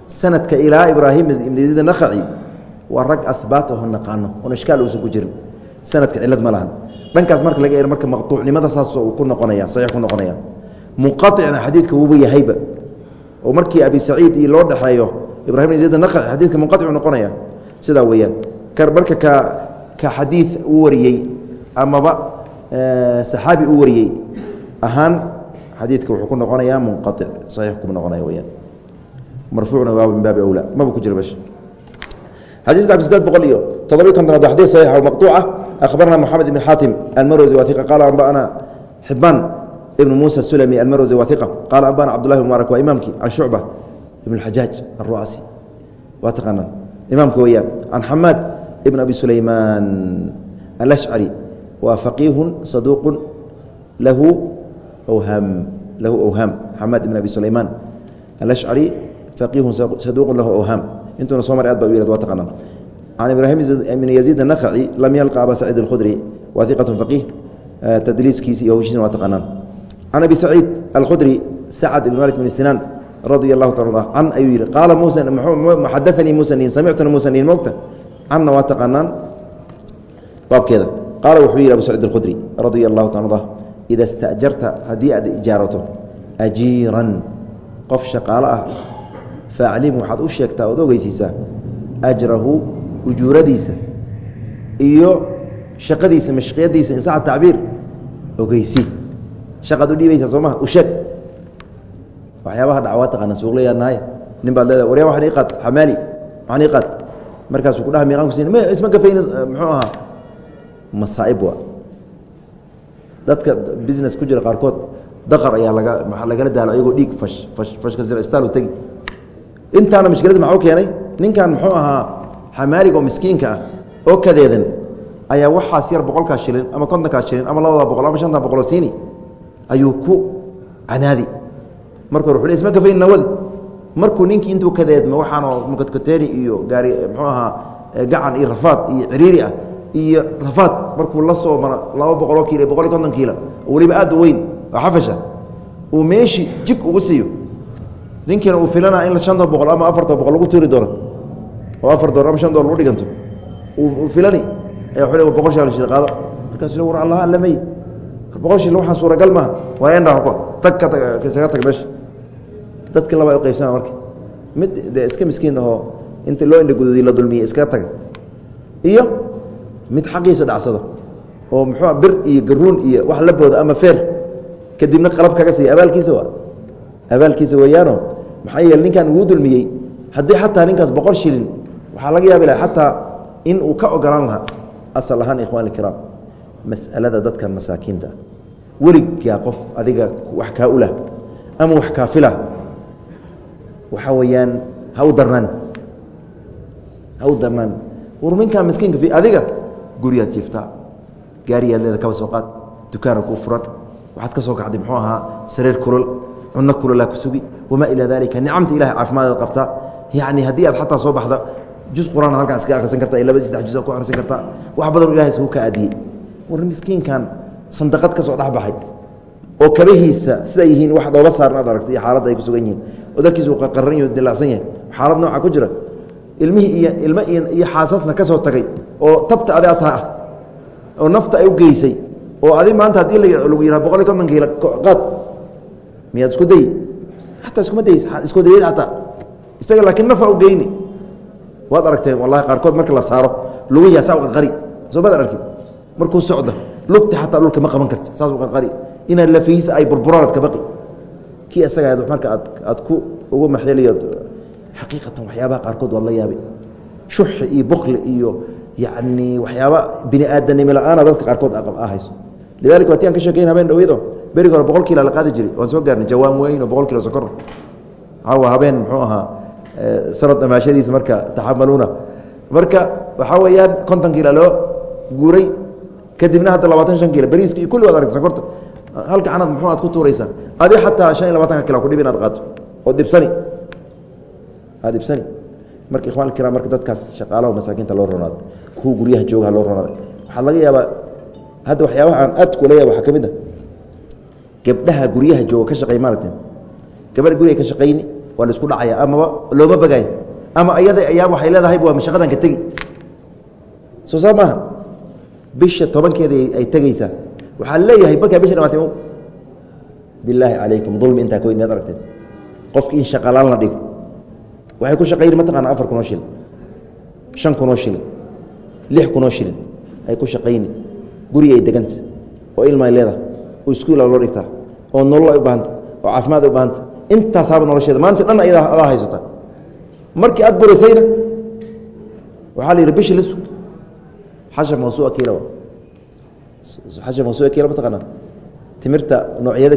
sanadka ilaa ibraahim ibn yaziid annakhaci waa rag ahbaat oho naqaano oon ishkaal uusan ku jirin. Sanadka cilad ma lahan. Dhankaas marka laga marka maqtuucnimada saas ku noqonaya saxiix ku noqonaya. Munqaطicna xadiidka wuuba yahayba oo markii abi saciid iyo loo dhexeeyo ibrahim ibn yaziid الnakhaci xadiidka munqaicu noqonaya sidaa weeyaan marka ka ka xadiid u wariyey amaba saxaabi u wariyey ahaan xadiidka wuxuu ku noqonayaa munqaic saxiix kuma noqonaya weyaan marfuucna waa min baabi awla maba ku jiro mesh xadيث ب سدed بqل iyo todobiy kontonaad wa xadيث صحيح ومقطوعة أخبرنا محمد بن حاتم المروزي وثقة قال أنبأنا حبان بن موسى السلمي المروزي وثقة قال أنبأنا عبد الله بن مبارك waa imaمkii عن شhuعبة بن الحجاج الرؤسي waa تقاaنaan imaمka weyaan عن حماad بن أبي سليمان الأشعري waa فقيه صدوق lahu أwhاam lahu أwhاam حماad بن أبي سليمان الأشعري فقيه صدوق lahu أwhاam intuuna soo maray aad ba u yihad waa taqaanaan can ibraahim ibn yaziid الnakhaci lam yalqa aba saciid اlkhudri wa iqat faqiih tadliiskiisi iyo howshiisna waa taqaanaan can abi saciid alkhudri sacad ibn malik bn sinaan radia allahu taala can ayuu yihi qaala musa xadaanii musa niin samictuna musa niin moogta? Canna waa taqaanaan baabkeeda. Qaala wuxuu yihi abu saciid اlkhudri radia allahu taala ida stajarta haddii aad ijaarato ajiiran qof shaqaalo ah faaclim waxaad u sheegtaa ood ogeysiisaa ajrahu ujuuradiisa iyo shaqadiisa mashqiyadiisa insaca tacbiir ogeysi shaqaad u dhiibaysaa soo maha u sheeg waxyaabaha dhac waa taqaana suuqlayaanahay nin baad leedahay waryaa waxaan ii qaad xamaali waxaan ii qaad. Markaasuu kudhaha miiqaan ku siin isma gafayna muxuu ahaa? Masaa'ib waa. Dadka business ku jira qaarkood daqar ayaa laga lagala daalo ayagoo dhiig fash fash fashka sira istaal u tegi. Intaana mashkilada maxuu keenay? Ninkan muxuu ahaa xamaaliga oo miskiinka ah oo kadeedan ayaa waxaas yar boqolkaa shilin ama kontonkaa shilin ama labadaa boqol ama shantaa boqoloo siini ayuu ku canaadi marka hore wuxuu isma gafayn nawadi markuu ninkii intuu kadeedma waxaanoo mukadkoteeni iyo gaari muxuu ahaa gacan iyo rafaad iyo ciriiri ah iyo rafaad markuu la soo mara laba boqoloo kiilo boqol iyo konton kiilo weliba aad u weyn oo xafasha. Uu meeshii jig ugu siiyo. Ninkiina uu filanaa in shanta boqol ama afarta boqol lagu tuuri doono oo afar dolar ama shan dolar u dhiganto. Uu filani ayaa boqol shan shil qaado. Markaasu war allah allamey boqol shil waxaan suuragal maaha. Waa endha tag kasaga tag meesha dadki laba u qaybsama marka mid dee iska miskiin ahoo inta loo indhagududiy la dulmiyey iskaga taga iyo mid xaqiisa dhacsado oo muxuu bir iyo garuun iyo wax la booda ama feer. Kadibna qalab kaga siiya abaalkiisa waa abaalkiisa weeyaano maxaa yeele ninkan wuu dulmiyey. Haddii xataa ninkaas boqol shilin waxaa laga yaabi laha xataa in uu ka ogolaan lahaa asal ahaan ikhwan ikiraam mas'alada dadkan masaakiinta. Ah weligaa qof adiga wax kaa ulah ama wax kaa fila waxaa weeyaan ha u darnaan ha war ninkaa miskiinka fi adiga guriyaad jiiftaa. Gaariyaad leeda kaba soo qaad. Dukaana kuu furan waxaad ka soo kacday muxuu ahaa sariir kulol cunno kulolaa ku sugi. Wamaa ilaa dalika nicamta ilahay caafimaadaad qabtaa. Yacni haddii aad xataa soo baxda jus quraan halkan iska akhrisan karta laba saddex jus ku akhrisan kartaa wax badan ilahay iskugu ka aadiyey. War miskiinkan sandaqad ka soo dhexbaxay oo kabahiisa siday yihiin wax dhooba saaran aad aragta iyo xaaladda ay ku sugan yihiin qarqaran yaho dilacsan yahay xaalad nooca ku jira. Ilmihii iyo ilmo iyo xaasasna ka soo tagay oo tabta adi ataa ah oo nafta ay u geysay oo adi maanta haddii lagu yihah boqol iyo konton kiila qaad miyaad isku dayi? Ataa iskuma days isku dayad ataa isaga laakiin nafa u geyni. Waad aragteen wallahi qaarkood marka la saaro lugiyaa saa u qarqari soo maad aragtid? Markuu socdo lugta xataa dhulka ma qaban karto saas u qarqari inaad lafihiisa ay burburaan ad ka baqi kii isaga marka aad ku ugu maxyeliyo xaqiiqatan waxyaabaha qaarkood waad la yaabay shuxi iyo bukli iyo yacni waxyaaba bini aadanimo la'aana dadka qaarkood hayso lidalika waati aan ka sheekeyn habeen dhawyado beriga hore boqol kiila la qaadi jiray waan soo gaarnay jawaan weyn oo boqol kiilo sokor. Caawa habeen muxuu ahaa sanad dhamaashadiisa marka taxamaluuna marka waxaa weeyaan konton kiila loo guuray kadibna hadda labaatan shan kiilo beriiska iyo kulli waad aragta sokorta halka canad muxuu aad ku tuuraysaa? Adi xataa shan iyo labatanka kila kudhib inaad qaato oo dhibsani. Aad dhibsani. Marka ikhwan kiram marka dadkaas shaqaalaha masaakiinta loo ronaado kuwa guryaha joogaha loo ronaada waxaa laga yaabaa hadda waxyaabaha aan aad kula yaaba waxaa ka mid a gabdhaha guryaha jooga ka shaqey maaragtee gabadha guriga ka shaqayni waa la isku dhacaya amaba looma bagaayo ama ayada ayaa waxay leedahay waa mashaqadan ka tegi. Soo saa maaha? Bisha tobankeeda ay tegeysaa waxaa leeyahay markaa bisha dhamaatay bilaahi calaykum dulmi intaa koyn miyaad aragteen qofki in shaqalaan la dhigo. Waxay ku shaqayni mataqaana afar kunoo shilin shan kunoo shilin lix kunoo shilin ay ku shaqayni. Guriga ay deganta oo ilma ay leedahay oo iskuula loo dhigtaa oo nolol ay u baahanta oo caafimaad ay u baahanta. Intaasaaba nolosheeda. Maanta dhan adaa haysata markii aad burisayna waxaa la yidhi bishi la sug xashaf mawsuuca kiila xashaf mawsuuca kiila mataqaanaa timirta noocyada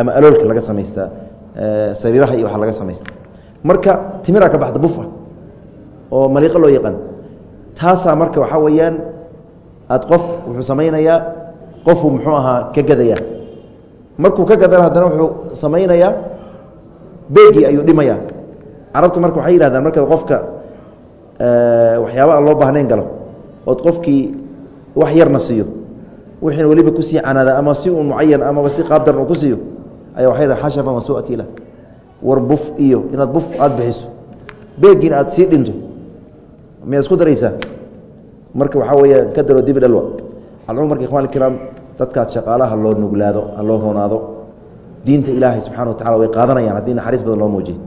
ama aloolka laga samaystaa sariiraha iyo waxa laga samaysta marka timiraa ka baxda bufa oo maliiqo loo yaqaan. Taasaa marka waxaa weeyaan aad qof wuxuu samaynayaa qofuu muxuu ahaa ka gadayaa. Markuu ka gadana haddana wuxuu samaynayaa beegii ayuu dhimayaa. Carabta marka waxay yihahdaan marka qofka waxyaaba aan loo baahnayn galo ood qofkii wax yarna siiyo wixiina weliba ku sii canaada ama si un mucayan amaba si qaabdaran uu ku siiyo aya waxay dhahan xashafan wa sua kiila war buf iyo inaad buf aada bixiso. Beegiina aad sii dhinto. Miyaad isku daraysaa marka waxaa weeya ka daro dibi dhalwa. Alcum marka ikhwan ikiraam dadkaas shaqaalaha loo nuglaado loo roonaado. Diinta ilaahay subxana wa tacala way qaadanayaan haddii naxariis badan loo muujiyo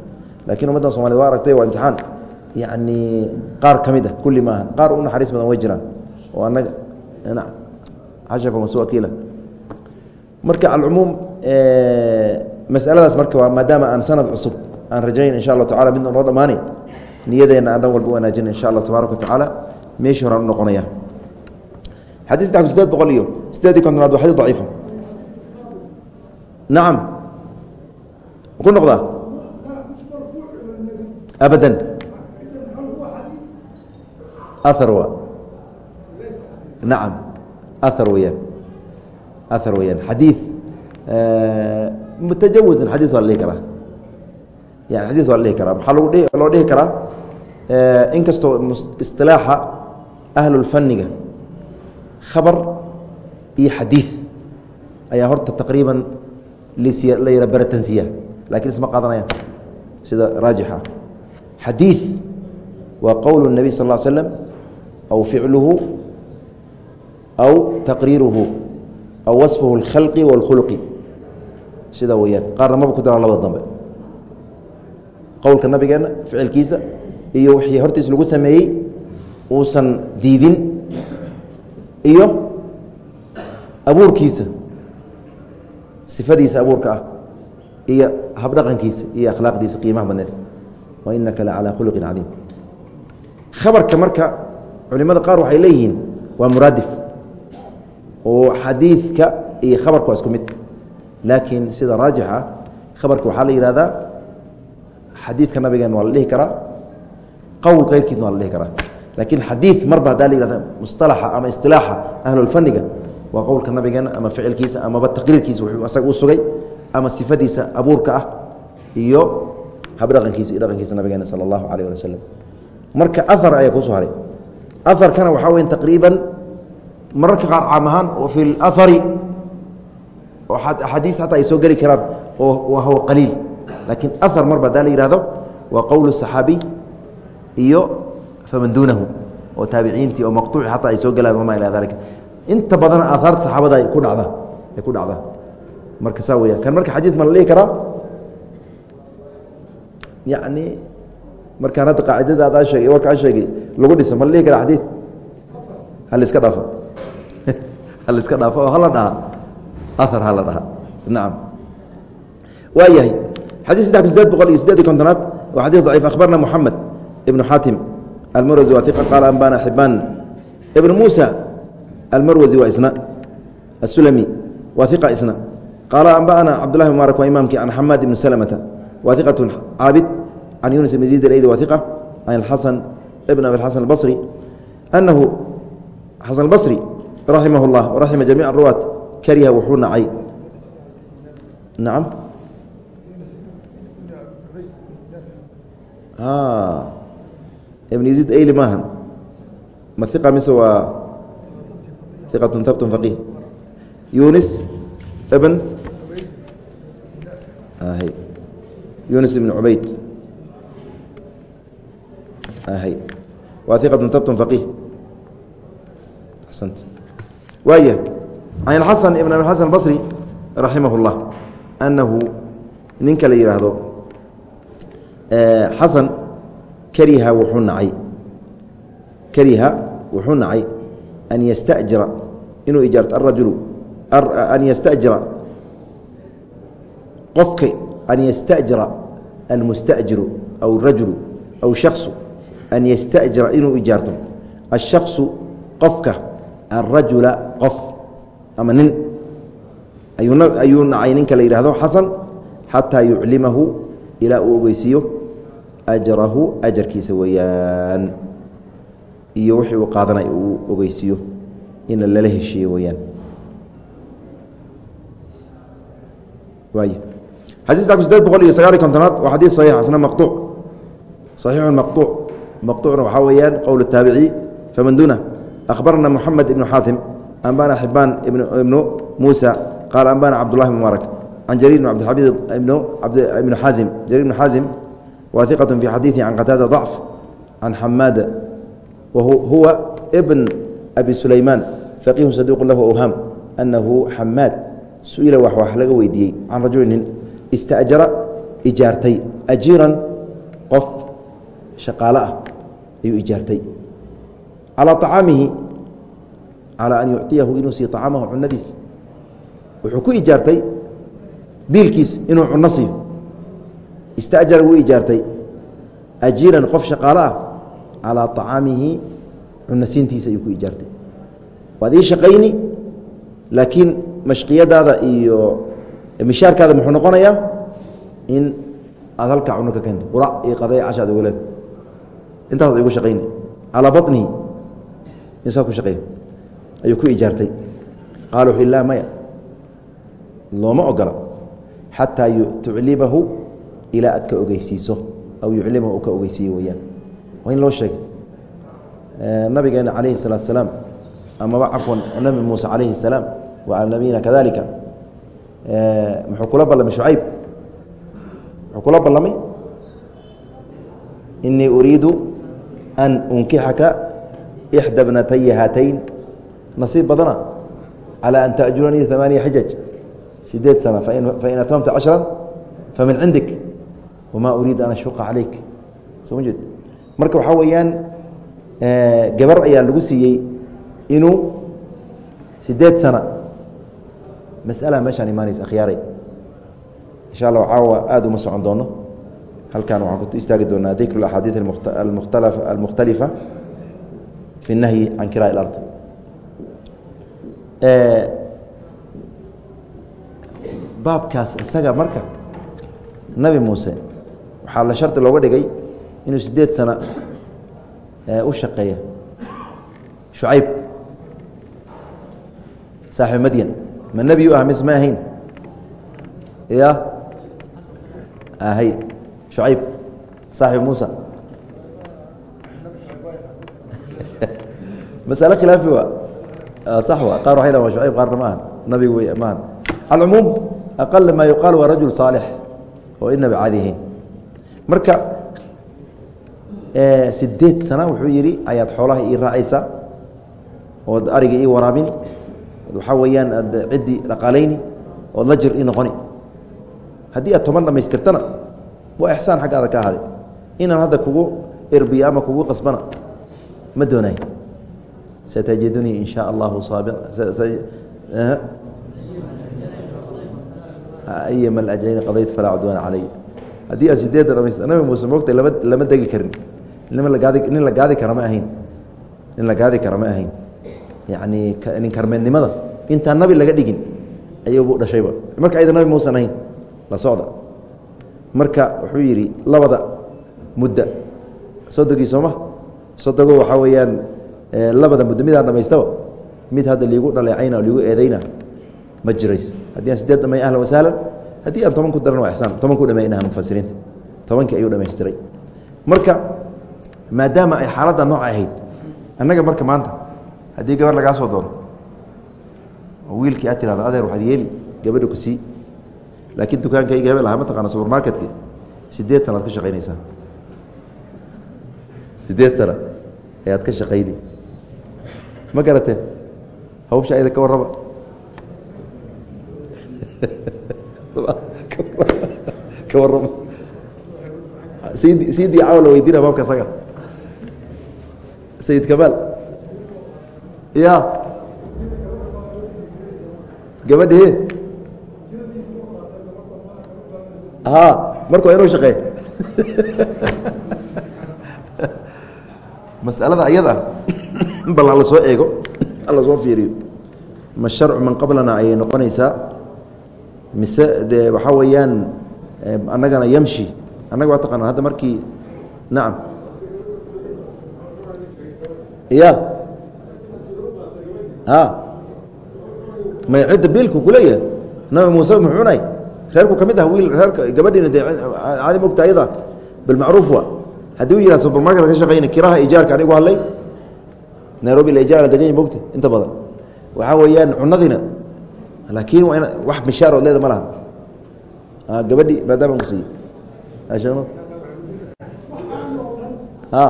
lakiin ummaddan somaliyed waa aragtay waa imtixaan. Yacni qaar ka mid a kulli maaha qaar u naxariis badan way jiraan. Oo annaga xashafan wasua kiila marka alcumuum masaladaas marka maadaama aan sanad cusub aan rajayn insha allah tacala midna noo dhammaanay niyadeenna aan dhan walba wanaajina insha allah tabaaraka wa meeshii horaan u noqonaya. Xadii saddex kun sideed boqol iyo sideedii kontonaad waa xadii daciifa nacam ku noqdaa abadan. Ahar wa nacam ahar weyaan ahar weyaan xadiid mutajawizan xadiis waa la dhihi karaa yani xadiid waa la dhihi karaa maxaa lagu loo dhihi karaa inkastoo isilaaxa ahlulfanniga khabar iyo xadiid ayaa horta taqriiban la yara baratansiya lakin isma qaadanayaan sida raajixa xadiid waa qowl الnabi sal ا slm aw ficluhu aw taqriiruhu aw wasfuhu اlkhalqi wاlkhulqi sida weyaan qaarna maba ku daraa labada dambe. Qowlka nabigeenna ficilkiisa iyo wixii hortiis lagu sameeyey uusan diidin iyo abuurkiisa sifadiisa abuurka ah iyo habdhaqankiisa iyo akhlaaqdiisa qiimaha badneed. Wa inaka la calaa khuluqin cadiim. Khabarka marka culimada qaar waxay leeyihiin waa muraadif. Oo xadiidka iyo khabarka waa isku mid laakiin sida raajixa khabarka waxaa la yihahdaa xadiidka nabigeena waa la dhihi karaa qowl keyrkiidna waa la dhihi karaa. Laakiin xadiid marba haddaa la yihahda musطalaxa ama isilaaxa ahlulfaniga waa qowlka nabigeena ama ficilkiisa amaba taqriirkiisa wuxuu asaga u sugay ama sifadiisa abuurka ah iyo habdhaqankiisa iyo dhaqankiisa nabigeena sala allahu alayh ali waslm marka ahar ayaa ku soo haray. Aharkana waxaa weya taqriiban mararka qaar caam ahaan oo fi lahari oo axaadiis xataa ay soo geli karaan oo wahuwa qaliil. Laakiin ahar marba haddaa la yihahdo waa qowl saxaabiy iyo faman duunahu oo taabiciintii oo maqtuuci xataa ay soo gelaan wamaa ilaa dalika inta badana aahaarta saxaabada ay ku dhacda ay ku dhacdaa marka saa weya kan marka xadiid ma la dhihi karaa? Yacni markaan hadda qaacidada ad sheegay warka aan sheegay lagu dhisa ma la dhihi karaa xadiid hala iska dhaafo hala iska dhaafo oo hala dhaha aar ha la dhahaa naam waayahay xadii saddex kun sideed boqol iyo sideed iy kontonaad waa xadii daciif akhbarna moxamed ibnu xaatim almarwazi waa iqa qaala ambana xibaan ibnu muusa almarwazi waa isna. Asulami waa iqa isna. Qaala amba'ana cabdullahi mubaarak waa imaamkii can xamaad ibnu salamata waa iqatun caabid can yunis ibn ziid alaydi waa iqa can xasan ibn abiاlxasan albasri anahu xasan albasri raximah اllah waraxima jamiic aruwaat kariha wuxuu nacay. Nacam? Ibn yaziid ayli maahan ma iqa mise waa iqatun tabtun faqiih yunis ibn yunis ibn cubayd waa iqatun tabtun faqiih axsant waaya can xasan ibn abi xasan basri raximah اllah annahu ninka la yihaahdo xasan kariha wuxuu nacay kariha wuxuu nacay an yastajira inuu ijaarto arajulu an yastajira qofka an yastajira almustajiru aw rajulu aw shaksu an yastajira inuu ijaarto ashaksu qofka arajula qof ama nin ayuu nacay ninka la yidhaahdo xasan xataa yuclimahu ilaa uu ogeysiiyo ajrahu ajarkiisa weeyaan iyo wixii uu qaadanay uu ogeysiiyo ina lala heshiiye weeyaan xadiiska sideed boqol iyo sagaaliy kontonaad waa xadiis saxiix asna maqtuuc ambana xibaan ibnu muusa qaal ambana cabdulahi mubaarak can jariir bn cabdixabiid ibnu xaazim jariir bnu xaazim waa iqat fi xadiiثi can qataada ضacf can xamaada wahuwa bn abi sulaymaan faqihu saduuq lahu awham anahu xamaad su'ila wax wax laga weydiiyey can rajulinin istaajara ijaartay ajiiran qof shaqaale ah ayuu ijaartay calaa acaamihi calىa an yucطiyahu inuu siiyo طacaamahu cunadiis wuxuu ku ijaartay biilkiis inuu cuno siiyo istajara wuu ijaartay ajiiran qof shaqaalo ah calىa طacaamihi cunasiintiisa ayuu ku ijaartay waad ii shaqayni laakiin mashqiyadaada iyo mishaarkaada muxuu noqonayaa in aad halkaa cuno ka keento qura iyo qaday cashaad uga leed intaasaad igu shaqayni calىa baطnihi insaad ku shaqayn ayuu ku ijaartay. Qaala wuxuu lah maya. Looma ogola xataa tuclimahu ilaa aad ka ogeysiiso aw yuclima uu ka ogeysiiye weyaan waa in loo sheegay. Nabigeena calayhi salaatu salaam amaba cafwan nabi muuse calayhi salaam wa cala nabiyina kadalika muxuu kula ballamay shucayb? Muxuu kula ballamay? Inii uriidu an unkixaka ixda bnataya haatayn nasiib badana calى an taأjuranii ثamaaniya xijaj sideed sana fain atmamta cashra famin cindik wma uriid an ashuqa calayk soo ma jeed marka waxaa weeyaan gabar ayaa lagu siiyey inuu sideed sana masala meeshaan imaanaysa akhyaaray insha allah caawa aada uma socon doono halkan waxaan ku istaagi doonaa dikru axaadiiث almukhtalifa fi الnahyi can kiraa اlard baabkaas isaga marka nabi muuse waxaa la shardi looga dhigay inuu sideed sano u shaqeeya shucayb saaxib madyan. Ma nebi u ah mise ma ahayn? Ya ahay. Shucayb saaxib muusa masalo khilaafi waa qaar dhahan wa shucayb qaarna ma ahan nabigu wey ma ahan alcumuum aqal maa yuqaal waa rajul saalix oo inaba caadi ahayn marka sideed sana wuxuu yidhi ayaad xoolaha ii raacaysaa ood ariga ii waraabini waxaa weeyaan ad ciddii dhaqaalayni ood la jir ii noqoni haddii aad toban dhamaystirtana waa ixsaan xaggaada ka ahaaday inaan hadda kugu erbiyo ama kugu qasbana ma doonaay satajidunii in shaa allahu saabi ayama alajayni qadayt falaa cudwaana calay haddii aad sideedda dhamayst nabi muuse moogtay lama lama degi karin nin la gaadi kara ma ahayn nin la gaadi kara ma ahayn yacni nin karmeednimada intaan nabi laga dhigin ayuubu dhashayba marka ayda nabi muusan ahayn la socda marka wuxuu yidhi labada mudda sodogii sooma sodogo waxaa weeyaan labada muddo midaan dhamaystaba mid hadda liigu dhaleecayna liigu eedayna ma jirays haddii aan sideed dhamay ahlan wasahlan haddii aan toban ku daran waa ixsaan. Toban ku dhamay inaha mufasiriinta tobankii ayuu dhamaystiray marka maadaama ay xaaladda nooca ahayd annaga marka maanta haddii gabar lagaa soo doono oo wiilkii aad tirahdo adeer waxaad yeeli gabadha ku sii. Laakiin dukaankayga hebel aha mataqana subermarketka sideed sanaad ka shaqaynaysaa. Sideed sana ayaad ka shaqayni ma garateen hawsha ayada ka warraba. Ka warrama sii sii diicaw la weydiina baabka saga sayid kamaal ya gabadhee ha marka waa inuu shaqeey masalada ayada bal alla soo eego alla soo fiiriyo. Ma sharcu man qablana ayay noqonaysaa. Mise dee waxaa weeyaan annagana yamshi. Annaga waa taqaana hadda markii nacam ya a may cidda biilku kuleeyahay nabi muuse muxuu cunay? Reerku ka mid ah wiil reerka gabadhiina dee caadi mogta ayada bilmacruuf wa haddii u yihah subermarket ka shaqeyna kiraha ijaarka anigu hadlay nairobi la ijaara degan yahi mogta inta badan. Waxaa weeyaan cunadiina laakiin waa wax mishaar ood leeda ma laha. Gabadhi maadaama ku siiye a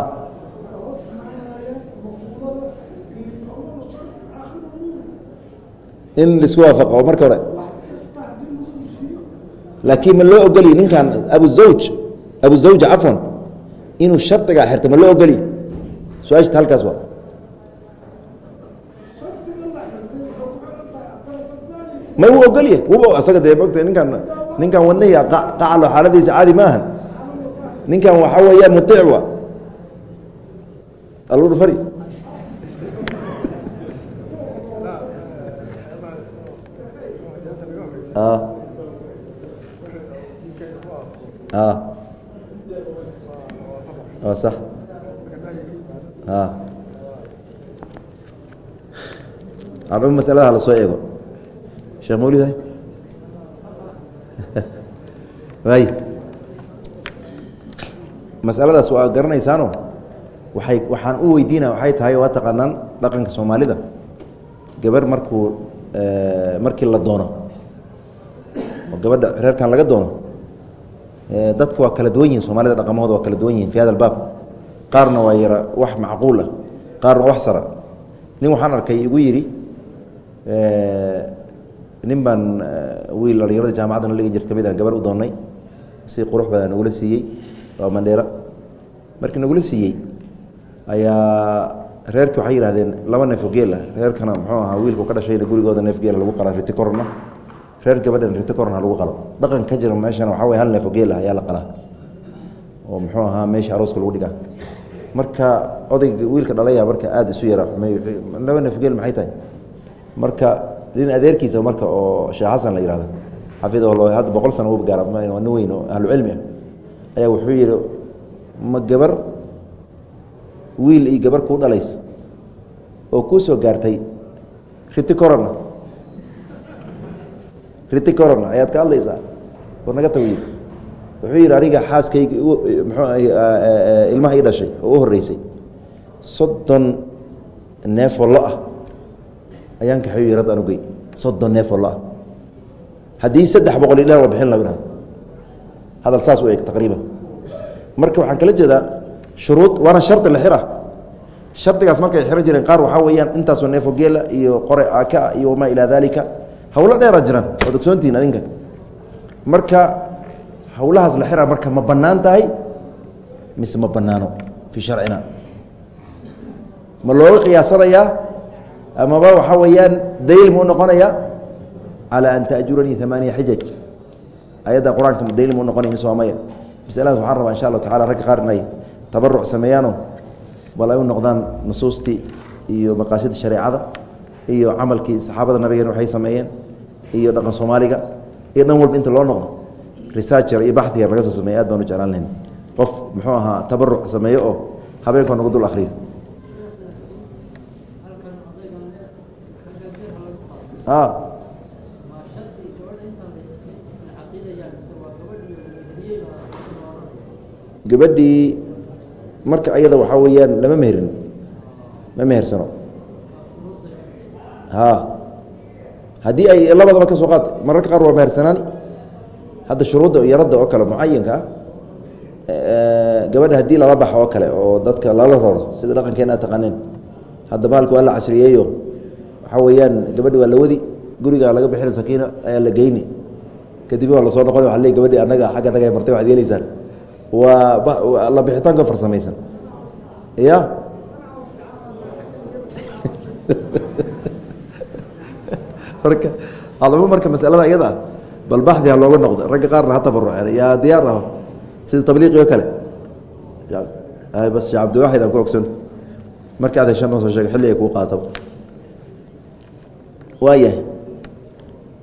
in la isku waafaqo marka hore. Laakiin ma loo ogoliy ninkan abuzawj abuzawja cafwan inuu shardigaa xirto ma loo ogoliy su'aashta halkaas waa ma wuu ogolya wuba asaga dee mogta ninkan ninkan wadnahii qacalo xaaladiisa caadi ma ahan. Ninkan waxaa weeyaan muiic wa aludhufari waa sax. Alcum masalada hala soo eego masaladaas waa garanaysaano waay waxaan u weydiina waxay tahay waa taqaanaan dhaqanka soomaalida. Gabar markuu markii la doono oo gabadha reerkan laga doono dadku waa kala duwan yihiin soomaalida dhaqamahooda waa kala duwan yihiin fi hada albaab qaarna waa yara wax macquul ah qaarna wax sara. Nin waxaan arkay igu yidhi nin baan wiil dhalinyarada jaamacadda naligi jirt ka mid ah gabar u doonnay. Si qurux badan nagula siiyey waa mandheera markii nagula siiyey ayaa reerki waxay yidhahdeen laba neefo geela reerkana muxuu ahaa wiilku ka dhashayna gurigooda neef lagu qala riti reer gabadhan riti lagu qalo. Dhaqan ka jira meeshana waxaa wey hal neefo geela ayaa la qalaa oo muxuu ahaa meesha arooska lagu dhigaa. Marka odayga wiilka dhalaya marka aada isu yara laba neef maxay tahay? Marka nin adeerkiisa marka oo sheekh xasan la yihahdo xafidahullah hadda boqol sana u gaara nin weyn oo ahlucilmi ah. Ayaa wuxuu yihi ma gabar wiil iyo gabar kuu dhalaysa oo kuu soo gaartay riti corona. Riti corona ayaad ka hadlaysaa? War naga tago wuxuu yidhi aniga xaaskayga mxuu ilmaha ii dhashay oo u horreysay soddon neefoo lo ah ayaan kaxeyo yarad aan ugey soddon neefoo lo ah. Haddii saddex boqol i dheer la bixin la ihahdo hadal saas u eg taqriiban. Marka waxaan kala jeedaa shuruud waana shardi la xira. Shardigaas markay xiro jireen qaar waxaa weeyaan intaasoo neefo geela iyo qore aakaa iyo wamaa ilaa daalika. Hawlo dheera jiraan. Waad ogsoontihiin adinka. Marka hawlahaas la xira marka ma bannaan tahay? Mise ma bannaano fii sharcina? Ma looga qiyaasanayaa amaba waxaa weeyaan daliil muu noqonaya? Calى an taأjuranii amaaniya xijaj ayadda qur'aanka daliil muu noqonaya mise maya masaladaas waxaan rabaa insha allahu tacala ragga qaar inay tabaruc sameeyaano. Bal ay u noqdaan nusuustii iyo maqaasidda shareecada iyo camalkii saxaabada nabigeen waxay sameeyeen iyo dhaqan soomaaliga iyo dhan walba inta loo noqdo. Researcher iyo baxiyar laga soo sameeye aad baan u jeclaan lahayn. Qof muxuu ahaa tabaruc sameeyo oo habeenkoo nagu dul akhriyo gabadhii marka ayada waxaa weeyaan lama meherin ma mehersano a haddii ay labadaba ka soo qaad mararka qaar waa mehersanaani. Hadda shuruudda iyo radda oo kale mucayanka ah gabadha haddii lala baxo oo kale oo dadka lala raro sida dhaqankeena aad taqaaneen hadda maalka waa la casriyeeyo waxaa weeyaan gabadhi waa la wadi guriga laga bixina sakiina ayaa la geyni. Kadib waa la soo noqon waa le gabadhi anaga agga naga martay waxad yeelaysaan. Waa la bixitaanka farsamaysan. Ya marka adaba marka masalada iyada bal baxdi ha looga noqdo ragga qaarna ha tabaruceen yaa diyaar ah sida tabliiqi oo kale. Bas shee cabdiwaxid aan ku ogson marka aad heshan noo soo sheega xilli ay kuu qaataba waayahay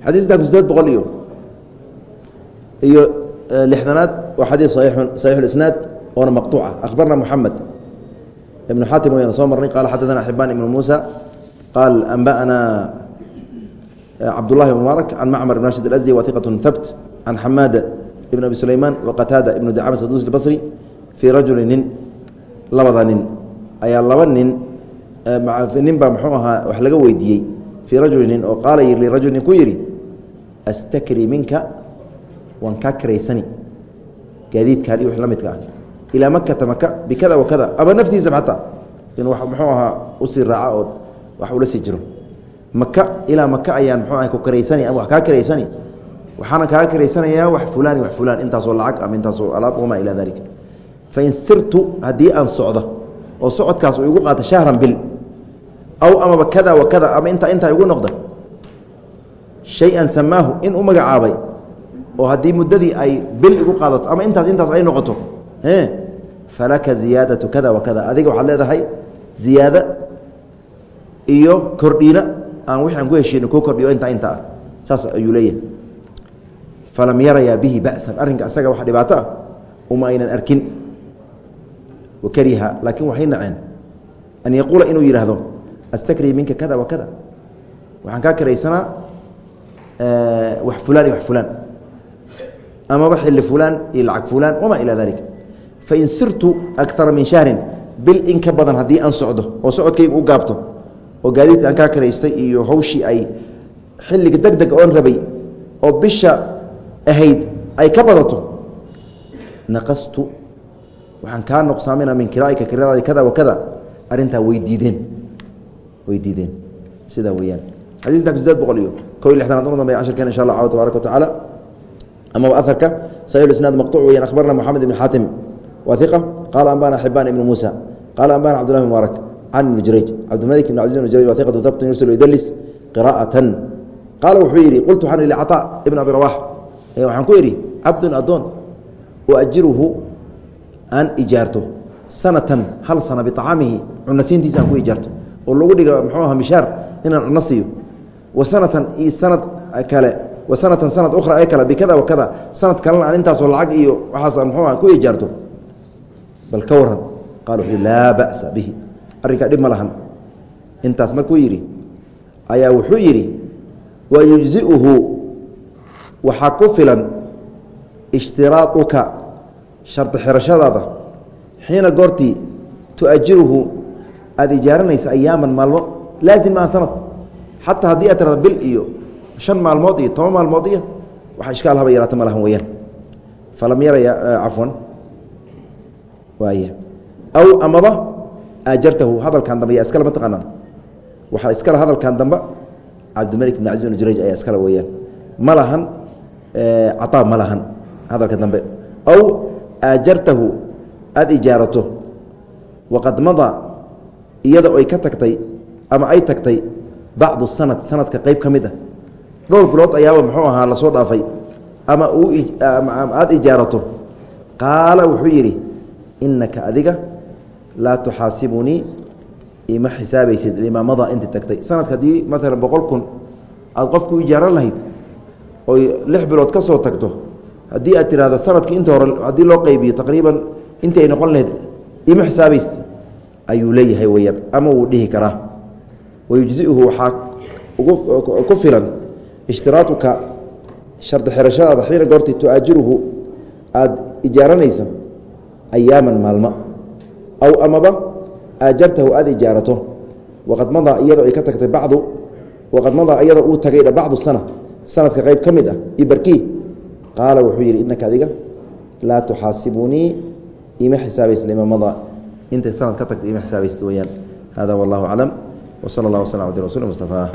xadiis saddex kun sideed boqol iyo iyo lixdanaad waa xadiis saxiixun saxiixu lisnaad oona maqtuuca akhbarna moxamed ibnu xaatim wayaan soo marnay. Qaala xadadana xibaan ibnu muusa. Qaal anba'ana cabdullahi mubaarak can macmar ibn rashid alasdi wa hiqat habt xamaada ibn abi sulaymaan wa qataada ibnu dacam sadusi albasri fii rajuli nin labada nin. Ayaa laba nin nin baa muxuu ahaa wax laga weydiiyey fii rajuli oo qaala lirajul nin ku yidhi astakri minka waan kaa karaysani gaadiidkaadi wix la midka ah. Ilaa makata maka bikada wa kada. Ama naftiisaba xataa inuu muxuu ahaa u sii raaca oo wax ula sii jiro. Maka ilaa maka ayaan muxuu aha ku karaysani ama wax kaa karaysani waxaana kaa karaysanayaa wax fulaan wax fulaan intaasoo lacag ama intaasoo alaab wamaa ilaa dalika fain sirtu haddii aan socdo oo socodkaas uu igu qaato shahran bil aw amaba kada wa ama intaa intaa igu noqda. Shay-an samaahu in u magacaabay oo haddii muddadii ay bil igu qaadato ama intaas intaas ay noqoto falaka ziyaadatu kada wa adiga waxaad leedahay ziyaada iyo kordhiina aan wixi ku heshiino kuu kordhiyo intaa inta ah. Saas ayuu leeyahay. Falam yarayaa bihi ba'san. Arrinka isaga wax dhibaato ah uma aynan arkin. Wakariha laakiin waxay naceen an yaquula inuu yidhaahdo astakrii minka kada wa kada waxaan kaa karaysanaa wax fulaan iyo wax fulaan amaba xili fulaan iyo lacag fulaan wamaa ilaa dalika fain sirtu akara min shahrin bil in ka badan haddii aan socdo oo socodkayga u gaabto oo gaadiidka aan kaa karaystay iyo hawshii ay xilliga deg deg oon rabay oo bisha ahayd ay ka badato naqastu waxaan kaa nuqsaamina min kiraaika kiradaadi kada wa arrintaa way diideen way diideen sidaa weeyaan. Xadis saddex sideed boqol iyo kow iyo lixdanaad una dambeya cashirkeen insha allah caawa tabaraka wa tacaala. Amaba aharka saxiix isnaad maqtuuc weyan akhbarna moxamed ibn xaatim wa iqa qaala ambana xibaan ibnu muusa. Qaala ambana cabdullahi mubaarak can ibni jurayj cabdimalik ibn cabdiz ibn jurayj wa iqatu dabtun yursilu yudlis qiraa'atan qaala wuxuu yidhi qultu waxaan ihi caطaa ibn abi rawax waxaan ku idhi cabdun adoon uajiruhu aan ijaarto sanatan hal sana biacaamihi cunasiintiisa aan ku ijaarto oo lagu dhiga mxuu aha mishaar inaan cuno siiyo. Wa sanatan iyo sanad kale wa sanatan sanad ukhra ee kale bikada wa kada. Sanad kalena aan intaasoo lacag iyo waxaas mxuu aha ku ijaarto. Bal ka waran qala wuxuu laa ba'sa bihi. Arrinkaa dhib ma lahan. Intaas markuu yidhi ayaa wuxuu yidhi wa yujzi'uhu. Waxaa ku filan ishtiraaduka shardi xirashadaada xiina goortii tuajiruhu aada ijaaranaysa ayaaman maalmo laazim maa sanad. Xataa haddii aad tirada bil iyo shan maalmood iyo toban maalmood iyo waxa ishkaal haba yaraata ma lahan weyaan falam yaraya cafwan waay aw amaba aajartahu hadalkan dambe yaa iskale ma taqaanaan. Waxaa iskale hadalkan dambe cabdimalik bn caziz bn jurayj ayaa iskale weeyaan. Ma lahan cataa ma lahan hadalka dambe. Aw aajartahu aada ijaarato. Waqad madaa iyada oy ka tagtay ama ay tagtay bacdu sanad sanadka qeyb ka mid ah. Dhowr bilood ayaaba muxuu ahaa la soo dhaafay. Ama uu aada ijaarato. Qaala wuxuu yidhi inaka adiga laa tuxaasibunii ima xisaabaysid limaamada inta tagtay. Sanadka haddii maalan boqol kun aada qofku ijaaran lahayd oy lix bilood ka soo tagto haddii aad tirahdo sannadkii inta hore haddii loo qeybiyo taqriiban intii ay noqon lahayd ima xisaabaysid ayuu leeyahay weyaan ama wuu dhihi karaa. Wayujziuhu waxaa ku filan ishtiraatuka shardi xirashadaada xiina goortii tuaajiruhu aada ijaaranaysa ayaaman maalmo aw amaba aajartahu aada ijaarato. Waqad madaa iyadoo ay ka tagtay bacdu waqad madaa iyadoo uu tagaydha bacdu sana sanadka qeyb ka mid ah iyo barkii qaala wuxuu yidhi inaka adiga laa tuxaasibunii ima xisaabaysa lima madaa intay sanad ka tagta ima xisaabaysa weyaan hada wallahu aclam wsala اllah waslam abdi rasul mustafaa